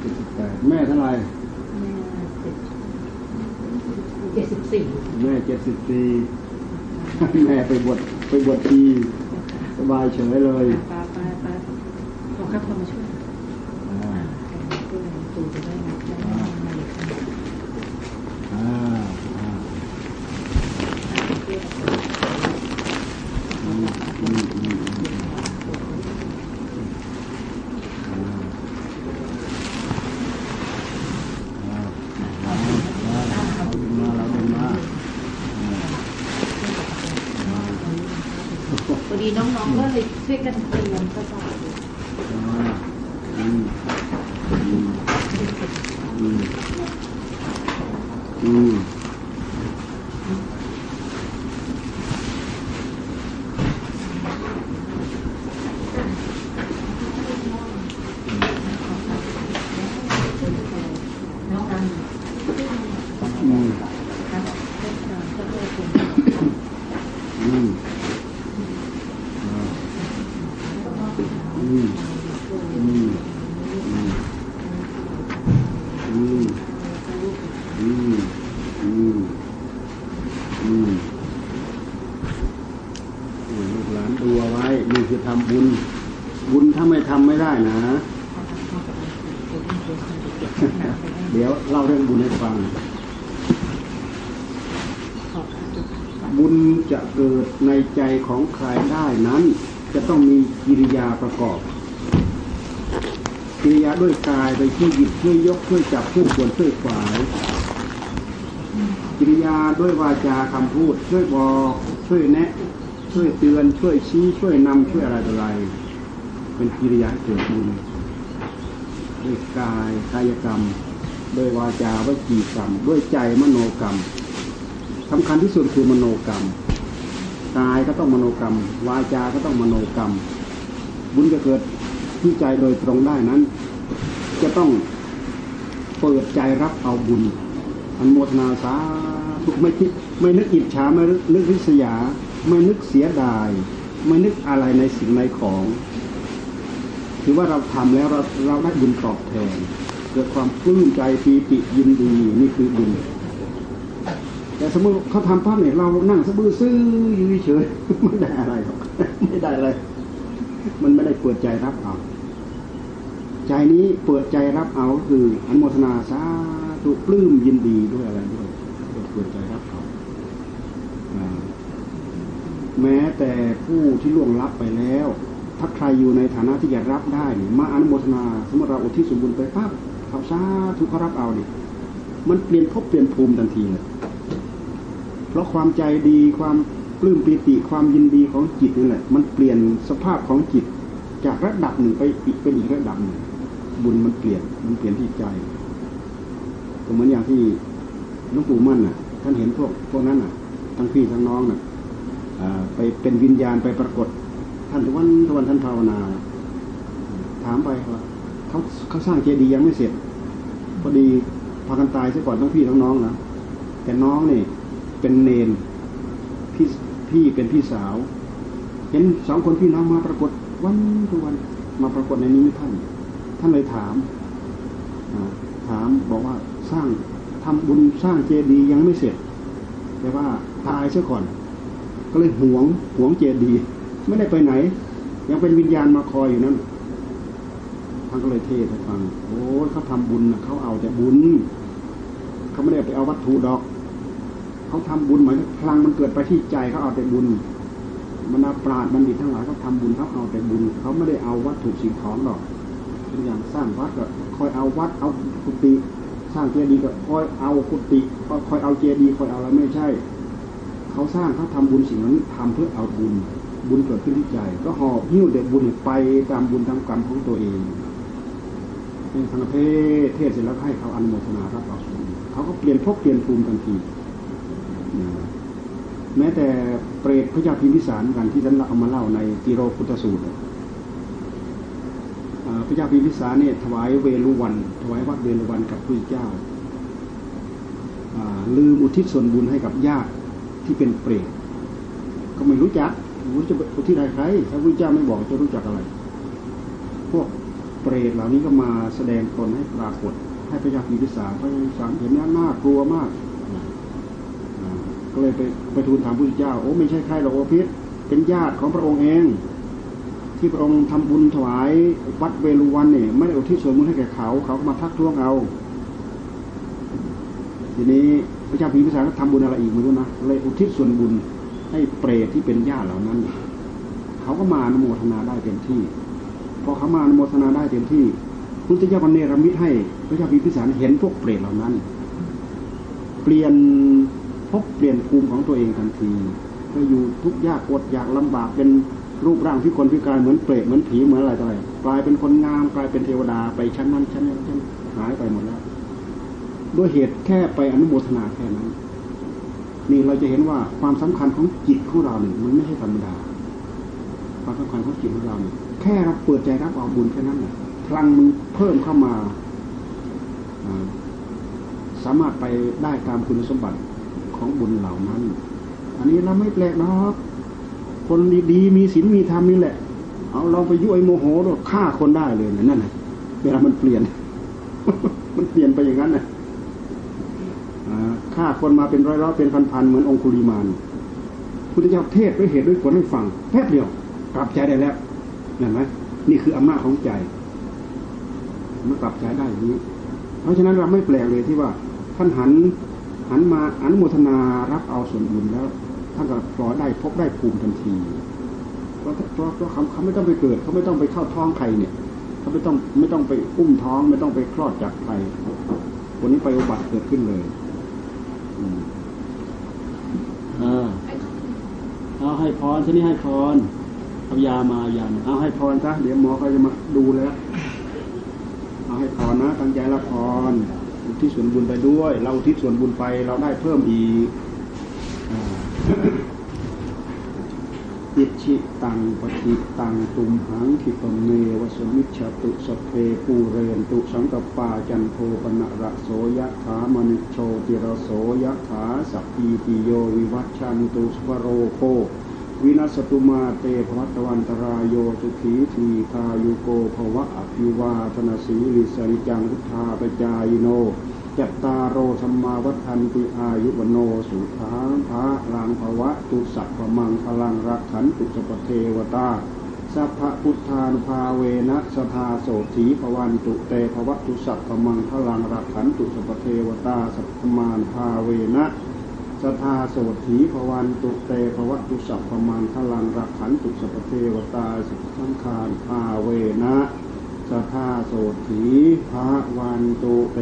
เจ็ดสิบแปดแม่เท่าไหร่เจ็ดสิบสี่แม่เจ็ดสิบสี่แม่ไปบวชไปบวชทีสบายเฉยเลย ป้าป้าป้าขอข้าพเจ้ามาช่วย อ่า ผู้นำตูจะได้รับได้มาเลยค่ะ อ่าอ่าอืมอืมอืมอืมอ่าอ่าอ่าอ่าเราเดินมาเราเดินมาอ่าอ่า พอดีน้องๆก็เลยช่วยกันเตรียมกระสอบ อ่าอืมอืมอืมอืม น้องกัน อืม ครับก็เลยเป็น อืมอ่าอืมอืมอืมอืมอืมอืมอืมโอ้ยลูกหลานดูเอาไว้นี่คือทำบุญ บุญถ้าไม่ทำไม่ได้นะ เดี๋ยวเล่าเรื่อง บุญให้ฟังบุญจะเกิดในใจของใครได้นั้น จะต้องมีกิริยาประกอบ กิริยาด้วยกายไปช่วยหยิบช่วยยกช่วยจับช่วยขวนช่วยขวาย กิริยาด้วยวาจาคำพูด ช่วยบอกช่วยแนะ ช่วยเตือนช่วยชี้ช่วยนำช่วยอะไรต่ออะไร เป็นกิริยาเกิดบุญด้วยกายกายกรรม ด้วยวาจาวจีกรรม ด้วยใจมโนกรรมสำคัญที่สุดคือมโนกรรมกายก็ต้องมโนกรรม วาจาก็ต้องมโนกรรม บุญจะเกิดที่ใจโดยตรงได้นั้น จะต้องเปิดใจรับเอาบุญอันโมทนาสาธุไม่คิดไม่นึกอิจฉาไม่นึกริษยา ไม่นึกเสียดาย ไม่นึกอะไรในสิ่งในของ ถือว่าเราทำแล้วเราเราได้บุญตอบแทน เกิดความปลื้มใจปีติยินดีนี่คือบุญแต่สมมติเขาทำภาพเนี่ยเรานั่งสะบื้อซื่ออยู่เฉยไม่ได้อะไรหรอกไม่ได้อะไร มันไม่ได้เปิดใจรับเอา ใจนี้เปิดใจรับเอาคืออนุโมทนาสาธุปลื้มยินดีด้วยอะไรด้วยเปิดใจรับเอาแม้แต่ผู้ที่ล่วงลับไปแล้ว ถ้าใครอยู่ในฐานะที่จะรับได้มาอนุโมทนา สมมติเราอุทิศสมบูรณ์ไปปั๊บ เขาสาธุเขารับเอาดิมันเปลี่ยนภพเปลี่ยนภูมิทันทีเลยเพราะความใจดีความปลื้มปีติความยินดีของจิตนั่แหละ มันเปลี่ยนสภาพของจิต จากระดับหนึ่งไปอีกเป็นอีกระดับหนึ่งบุญมันเปลี่ยนมันเปลี่ยนที่ใจก็เหมือนอย่างที่หลวงปู่มั่นน่ะ ท่านเห็นพวกพวกนั้นน่ะ ทั้งพี่ทั้งน้องน่ะไปเป็นวิญญาณไปปรากฏ ท่านทุกวันทุกวันท่านภาวนา ถามไปว่า เขาเขาสร้างเจดีย์ยังไม่เสร็จพอดีพากันตายซะก่อนทั้งพี่ทั้งน้องนะแต่น้องนี่เป็นเนนพี่พี่เป็นพี่สาว เห็นสองคนพี่น้องมาปรากฏวันทุกวันมาปรากฏในนี้ท่าน ท่านเลยถามถามบอกว่าสร้างทำบุญสร้างเจดีย์ยังไม่เสร็จ แต่ว่าตายซะก่อน ก็เลยหวงหวงเจดีย์ไม่ได้ไปไหน ยังเป็นวิญญาณมาคอยอยู่นั่น ท่านก็เลยเทศให้ฟัง โอ้เขาทำบุญนะเขาเอาแต่บุญ เขาไม่ได้ไปเอาวัตถุดอก เขาทำบุญหมายถึงพลังมันเกิดไปที่ใจเขาเอาแต่บุญบรรดาปราดบัณฑิตทั้งหลายเขาทำบุญเขาเอาแต่บุญ เขาไม่ได้เอาวัตถุสิ่งของหรอกเช่นอย่างสร้างวัดก็คอยเอาวัดเอากุฏิสร้างเจดีย์ก็คอยเอากุฏิคอยเอาเจดีย์คอยเอาอะไรไม่ใช่ เขาสร้างเขาทำบุญสิ่งนั้นทำเพื่อเอาบุญบุญเกิดขึ้นที่ใจ ก็หอบหิ้วเด็กบุญไปตามบุญตามกรรมของตัวเอง เป็นทางเพศเทศเสร็จแล้วให้เขาอนุโมทนารับเอาเขาก็เปลี่ยนภพเปลี่ยนภูมิทันทีแม้แต่เปรตพระเจ้าพิมพิสารกันที่ท่านเอามาเล่าในติโรพุทธสูตรพระเจ้าพิมพิสารเนี่ยถวายเวรุวัน ถวายวัดเวรุวันกับพระเจ้าลืมอุทิศส่วนบุญให้กับญาติที่เป็นเปรตก็ไม่รู้จักรู้จะอุทิศให้ใครถ้าพระเจ้าไม่บอกจะรู้จักอะไร พวก เปรตเหล่านี้ก็มาแสดงตนให้ปรากฏ ให้พระเจ้าพิพิสารพระเจ้าพิมพิสารเห็นแล้วน่ากลัวมากก็เลยไปไปทูลถามพระเจ้า โอ้ไม่ใช่ใครหรอกโอพิษเป็นญาติของพระองค์เอง ที่พระองค์ทำบุญถวายวัดเวรุวันเนี่ยไม่ได้อุทิศส่วนบุญให้แก่เขา เขาก็มาทักท้วงเอา ทีนี้พระเจ้าพิมพิสารก็ทำบุญอะไรอีกไม่รู้นะเลยอุทิศส่วนบุญให้เปรตที่เป็นญาติเหล่านั้น เขาก็มาอนโมทนาได้เต็มที่ พอเขามาอนโมทนาได้เต็มที่พุทธเจ้าก็เนรมิตให้พระเจ้าพิพิสารเห็นพวกเปรตเหล่านั้น เปลี่ยนภพเปลี่ยนภูมิของตัวเองทันทีไปอยู่ทุกยากอดอยากลำบากเป็นรูปร่างพิกลพิการเหมือนเปรตเหมือนผีเหมือนอะไรต่ออะไรกลายเป็นคนงามกลายเป็นเทวดาไปชั้นนั้นชั้นนี้ชั้นหายไปหมดแล้วด้วยเหตุแค่ไปอนุโมทนาแค่นั้น นี่เราจะเห็นว่าความสำคัญของจิตของเราเนี่ยมันไม่ใช่ธรรมดา ความสำคัญของจิตของเราเนี่ย แค่เราเปิดใจรับเอาบุญแค่นั้นแหละพลังมันเพิ่มเข้ามา สามารถไปได้ตามคุณสมบัติของบุญเหล่านั้น อันนี้เราไม่แปลกหรอกคนดีๆมีศีลมีธรรมนี่แหละ เอาเราไปยุ่ยโมโหเราฆ่าคนได้เลยนะนั่นนะเวลามันเปลี่ยน มันเปลี่ยนไปอย่างนั้นนะอ่าฆ่าคนมาเป็นร้อยๆเป็นพันๆเหมือนองคุลิมานพุทธเจ้าเทศด้วยเหตุด้วยผลให้ฟังแป๊บเดียวกลับใจได้แล้ว เห็นไหมนี่คืออำนาจของใจมันกลับใจได้อย่างนี้ เพราะฉะนั้นเราไม่แปลกเลยที่ว่าท่านหันหันมาอนุโมทนารับเอาส่วนบุญแล้วท่านก็พอได้พบได้ภูมิทันทีเพราะเพราะเพราะเขาเขาไม่ต้องไปเกิด เขาไม่ต้องไปเข้าท้องใครเนี่ยเขาไม่ต้องไม่ต้องไปอุ้มท้อง ไม่ต้องไปคลอดจากใครวันนี้ไปอุบัติเกิดขึ้นเลยอ่าเอาให้พรทีนี้ให้พร เอายามายามาเอาให้พรซะเดี๋ยวหมอเขาจะมาดูแล้วเอาให้พรนะตั้งใจรับพรอุทิศส่วนบุญไปด้วย เราอุทิศส่วนบุญไปเราได้เพิ่มอีกอิจฉิตังปัตถิตังตุมหัง ขิปปะเมวะ สะมิชฌะตุ สัพเพปูเรนตุสังกัปปาจันโทปัณณะระโสยะถามณิโชติระโสยะถาสัพพีติโยวิวัชชันตุสภโรโค วินัสตุมาเตภวัตวันตรายโยสุขีทีคายุโกภวะอภิวาธนาสีลิสริจังพุทธาปจายโนจัตตาโรธรรมาวัฏันติอายุวโนสุขังพระลังภวะตุสัพพมังพลังรักขันตุสปเทวตาสัพพพุทธานุภาเวนะสทาโสถีภวันตุเตภวะตุสัพพมังพลังรักขันตุสปเทวตาสัพพมานภาเวนะ สทาโสถีภวันตุเตภวะตุสัพพมังพลังรักขันตุสปเทวตาสัพพสังคารภาเวนะสทาโสถีภวันตุเต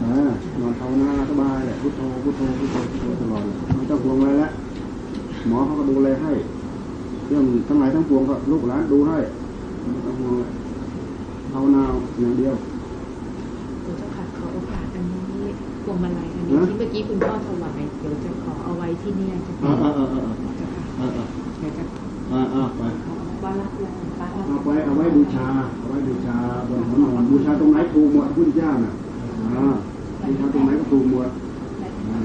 อ่านอนภาวนาสบายแหละพุทโธพุทโธพุทโธพุทโธตลอดไม่ต้องห่วงอะไรล้วหมอเขาก็ดูแลให้เรื่องทั้งหลายทั้งปวงก็ลูกหลานดูให้ไม่ต้องห่วงเลยภานาอย่างเดียว คุณเจ้าค่ะขอโอกาสอันนี้ พวงมาลัยอันนี้ที่เมื่อกี้คุณพ่อถวายเดี๋ยวจะขอเอาไว้ที่เนี่ยจะเออเออเออเออเจ้าค่ะเออเออเดี๋ยวจะเออเออไปว่ารับแล้วป้ารับเอาไว้เอาไว้บูชาเอาไว้บูชาบนหัวนอนบูชาตรงไหนถูกหมดพุทธเจ้าน่ะอ่าบูชาตรงไหนก็ถูกหมดอ่า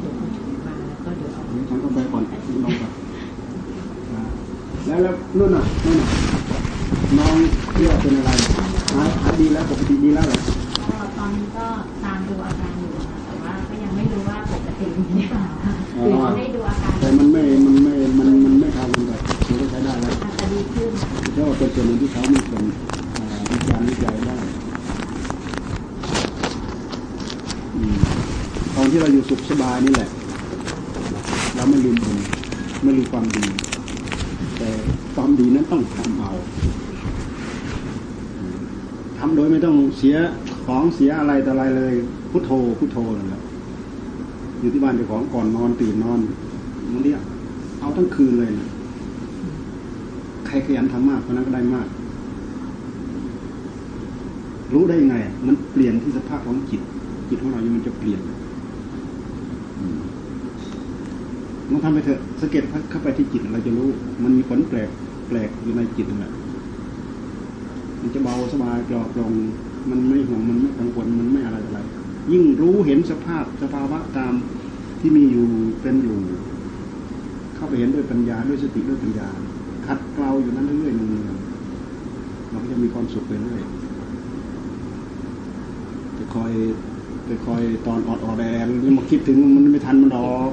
เดี๋ยวคุณถือมาแล้วก็เดี๋ยวเอาเดี๋ยวฉันต้องไปก่อนลงก่อนอ่าแล้วแล้วนู่นน่ะนู่นน่ะน้องเชื่อเป็นอะไรหายหายดีแล้วปกติดีแล้วเหรอ ก็ตอนนี้ก็ตามดูอาการอยู่ค่ะแต่ว่าก็ยังไม่รู้ว่าปกติหรือเปล่าค่ะคือจะได้ดูอาการ แต่มันไม่ มันไม่ มัน มันไม่ทำกันแบบถือว่าใช้ได้แล้ว อาจจะดีขึ้น เชื่อว่าเป็นส่วนหนึ่งที่เขามีส่วนอ่าวิจารณ์วิจัยได้อืมตอน ที่เราอยู่สุขสบายนี่แหละ เราไม่ลืมบุญไม่ลืมความดี แต่ความดีนั้นต้องทำเอาทำโดยไม่ต้องเสียของเสียอะไรแต่อะไรเลย พุทโธพุทโธนั่นแหละอยู่ที่บ้านเจ้าของก่อนนอนตื่นนอนมันเรียกเอาทั้งคืนเลยนะใครขยันทำมากคนนั้นก็ได้มาก รู้ได้ยังไง มันเปลี่ยนที่สภาพของจิต จิตของเรามันจะเปลี่ยน พ อืม ลองทำไปเถอะสังเกตเข้าไปที่จิตเราจะรู้ มันมีผลแปลกแปลกอยู่ในจิตนั่นแหละมันจะเบาสบายปลอดโปร่งมันไม่ห่วงมันไม่กังวลมันไม่อะไรอะไร ยิ่งรู้เห็นสภาพสภาวะตามที่มีอยู่เป็นอยู่ เข้าไปเห็นด้วยปัญญาด้วยสติด้วยปัญญาขัดเกลาอยู่นั้นเรื่อยๆนึงเราก็จะมีความสุขไปเรื่อยไปคอยไปคอยตอนอดออดแอนนี่มาคิดถึงมันไม่ทันมันดอก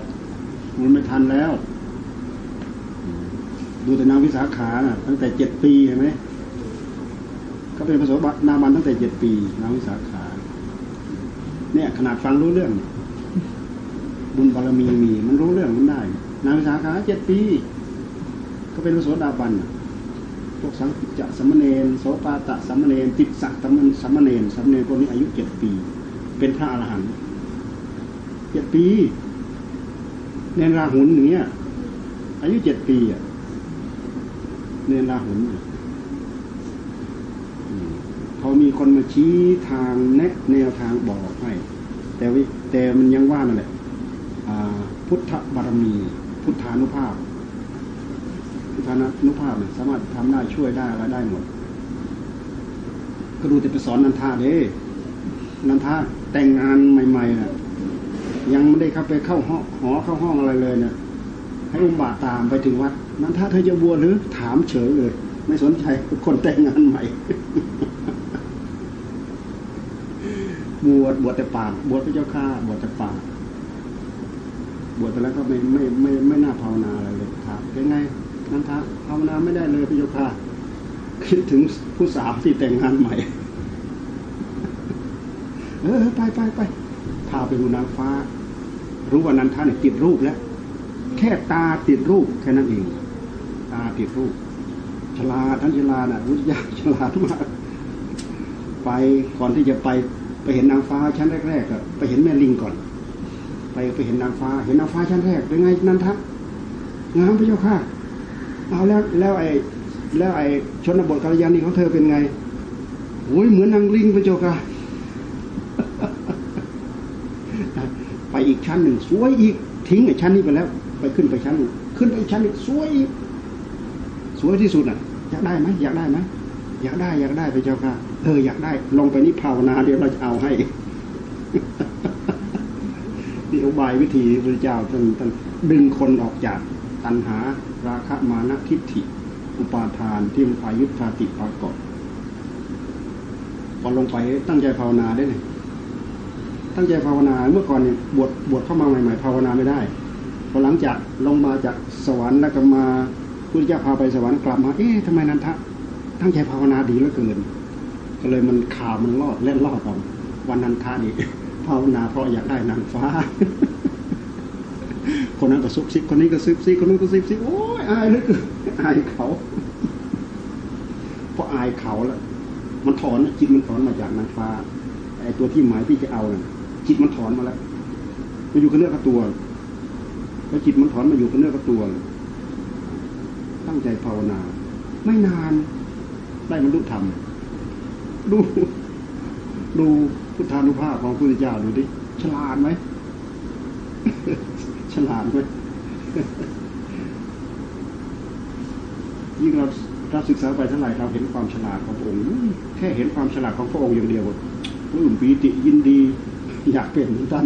มันไม่ทันแล้ว ดูแต่นางวิสาขาน่ะ ตั้งแต่เจ็ดปีเห็นไหมก็เป็นพระโสดาบันตั้งแต่เจ็ดปี นางวิสาขา เนี่ย ขนาดฟังรู้เรื่อง บุญบารมีมี มันรู้เรื่องมันได้ นางวิสาขาเจ็ดปี ก็เป็นพระโสดาบันพวกสังกิจจะสัมมเนนโสปาตะสัมมเนนติดสักสัมมนสัมมเนนสัมมเนนพวกนี้อายุเจ็ดปี เป็นพระอรหันต์เจ็ดปี เนนราหุนอย่างเงี้ย อายุเจ็ดปีอะเนนราหุนน่ะอืมพอมีคนมาชี้ทางแนะแนวทางบอกให้ แต่วิแต่มันยังว่านั่นแหละพุทธบารมี พุทธานุภาพ พุทธานุภาพเนี่ยสามารถทำได้ช่วยได้อะไรได้หมด ก็ดูแต่ไปสอนนันทาเด้นันทาแต่งงานใหม่ๆน่ะ ยังไม่ได้เข้าไปเข้าห้องหอเข้าห้องอะไรเลยเนี่ยให้อุมบาตามไปถึงวัด นั้นถ้าเธอจะบวชหรือถามเฉยเลย ไม่สนใจคนแต่งงานใหม่บวชบวชแต่ปากบวชพระเจ้าข้าบวชแต่ปากบวชไปแล้วก็ไม่ไม่ไม่ไม่น่าภาวนาอะไรเลยถามเป็นไงนั้นท้าภาวนาไม่ได้เลยพระเจ้าข้าคิดถึงผู้สาวที่แต่งงานใหม่ เออไปไปไป พาไปดูนางฟ้า รู้ว่านันทาเนี่ยติดรูปแล้ว แค่ตาติดรูปแค่นั้นเอง ตาติดรูปฉลาทั้งฉลาดน่ะวุฒิยาฉลาดมากไปก่อนที่จะไปไปเห็นนางฟ้าชั้นแรกๆก็ไปเห็นแม่ลิงก่อน ไปไปเห็นนางฟ้า เห็นนางฟ้าชั้นแรกเป็นไงนันทะงามพระเจ้าค่ะเอาแล้วแล้วไอ้แล้วไอ้ชนบทกัลยาณีของเธอเป็นไงโอ้ยเหมือนนางลิงพระเจ้าค่ะ ไปอีกชั้นหนึ่งสวยอีกทิ้งไอ้ชั้นนี้ไปแล้ว ไปขึ้นไปชั้นหนึ่งขึ้นไปอีกชั้นหนึ่งสวยอีกสวยที่สุดอะ อยากได้ไหมอยากได้ไหมอยากได้อยากได้พระเจ้าค่ะเอออยากได้ ลงไปนี่ภาวนาเดี๋ยวเราจะเอาให้นี่อุบายวิธีพระเจ้าท่านท่านดึงคนออกจากตัณหาราคะมานะทิฏฐิ อุปาทานที่มันพายุทธาติปรากฏพอลงไปตั้งใจภาวนาได้เลย ตั้งใจภาวนา เมื่อก่อนเนี่ยบวชบวชเข้ามาใหม่ ๆ ภาวนาไม่ได้พอหลังจากลงมาจากสวรรค์แล้วก็มาพุทธเจ้าพาไปสวรรค์กลับมา เอ๊ะทำไมนันทะตั้งใจภาวนาดีเหลือเกิน ก็เลยมันข่าวมันรอดเล่นรอดเอาวันนันทานี่ภาวนาเพราะอยากได้นางฟ้า คนนั้นก็ซุบซิบคนนี้ก็ซุบซิบคนนู้นก็ซุบซิบโอ้ยอายเหลยอายเขาเพราะอายเขาแล้วมันถอนจิตมันถอนมาจากนางฟ้าไอ้ตัวที่หมายที่จะเอาน่ะ จิตมันถอนมาแล้วมาอยู่กับเนื้อกับตัวพอจิตมันถอนมาอยู่กับเนื้อกับตัวตั้งใจภาวนา ไม่นานได้บรรลุธรรมดูดูพุทธานุภาพของพระพุทธเจ้าดูดิฉลาดไหมฉลาดไหมยิ่งเราเราศึกษาไปเท่าไหร่เราเห็นความฉลาดของพระองค์แค่เห็นความฉลาดของพระองค์อย่างเดียวปลื้มปีติยินดี อยากเป็นเหมือนกัน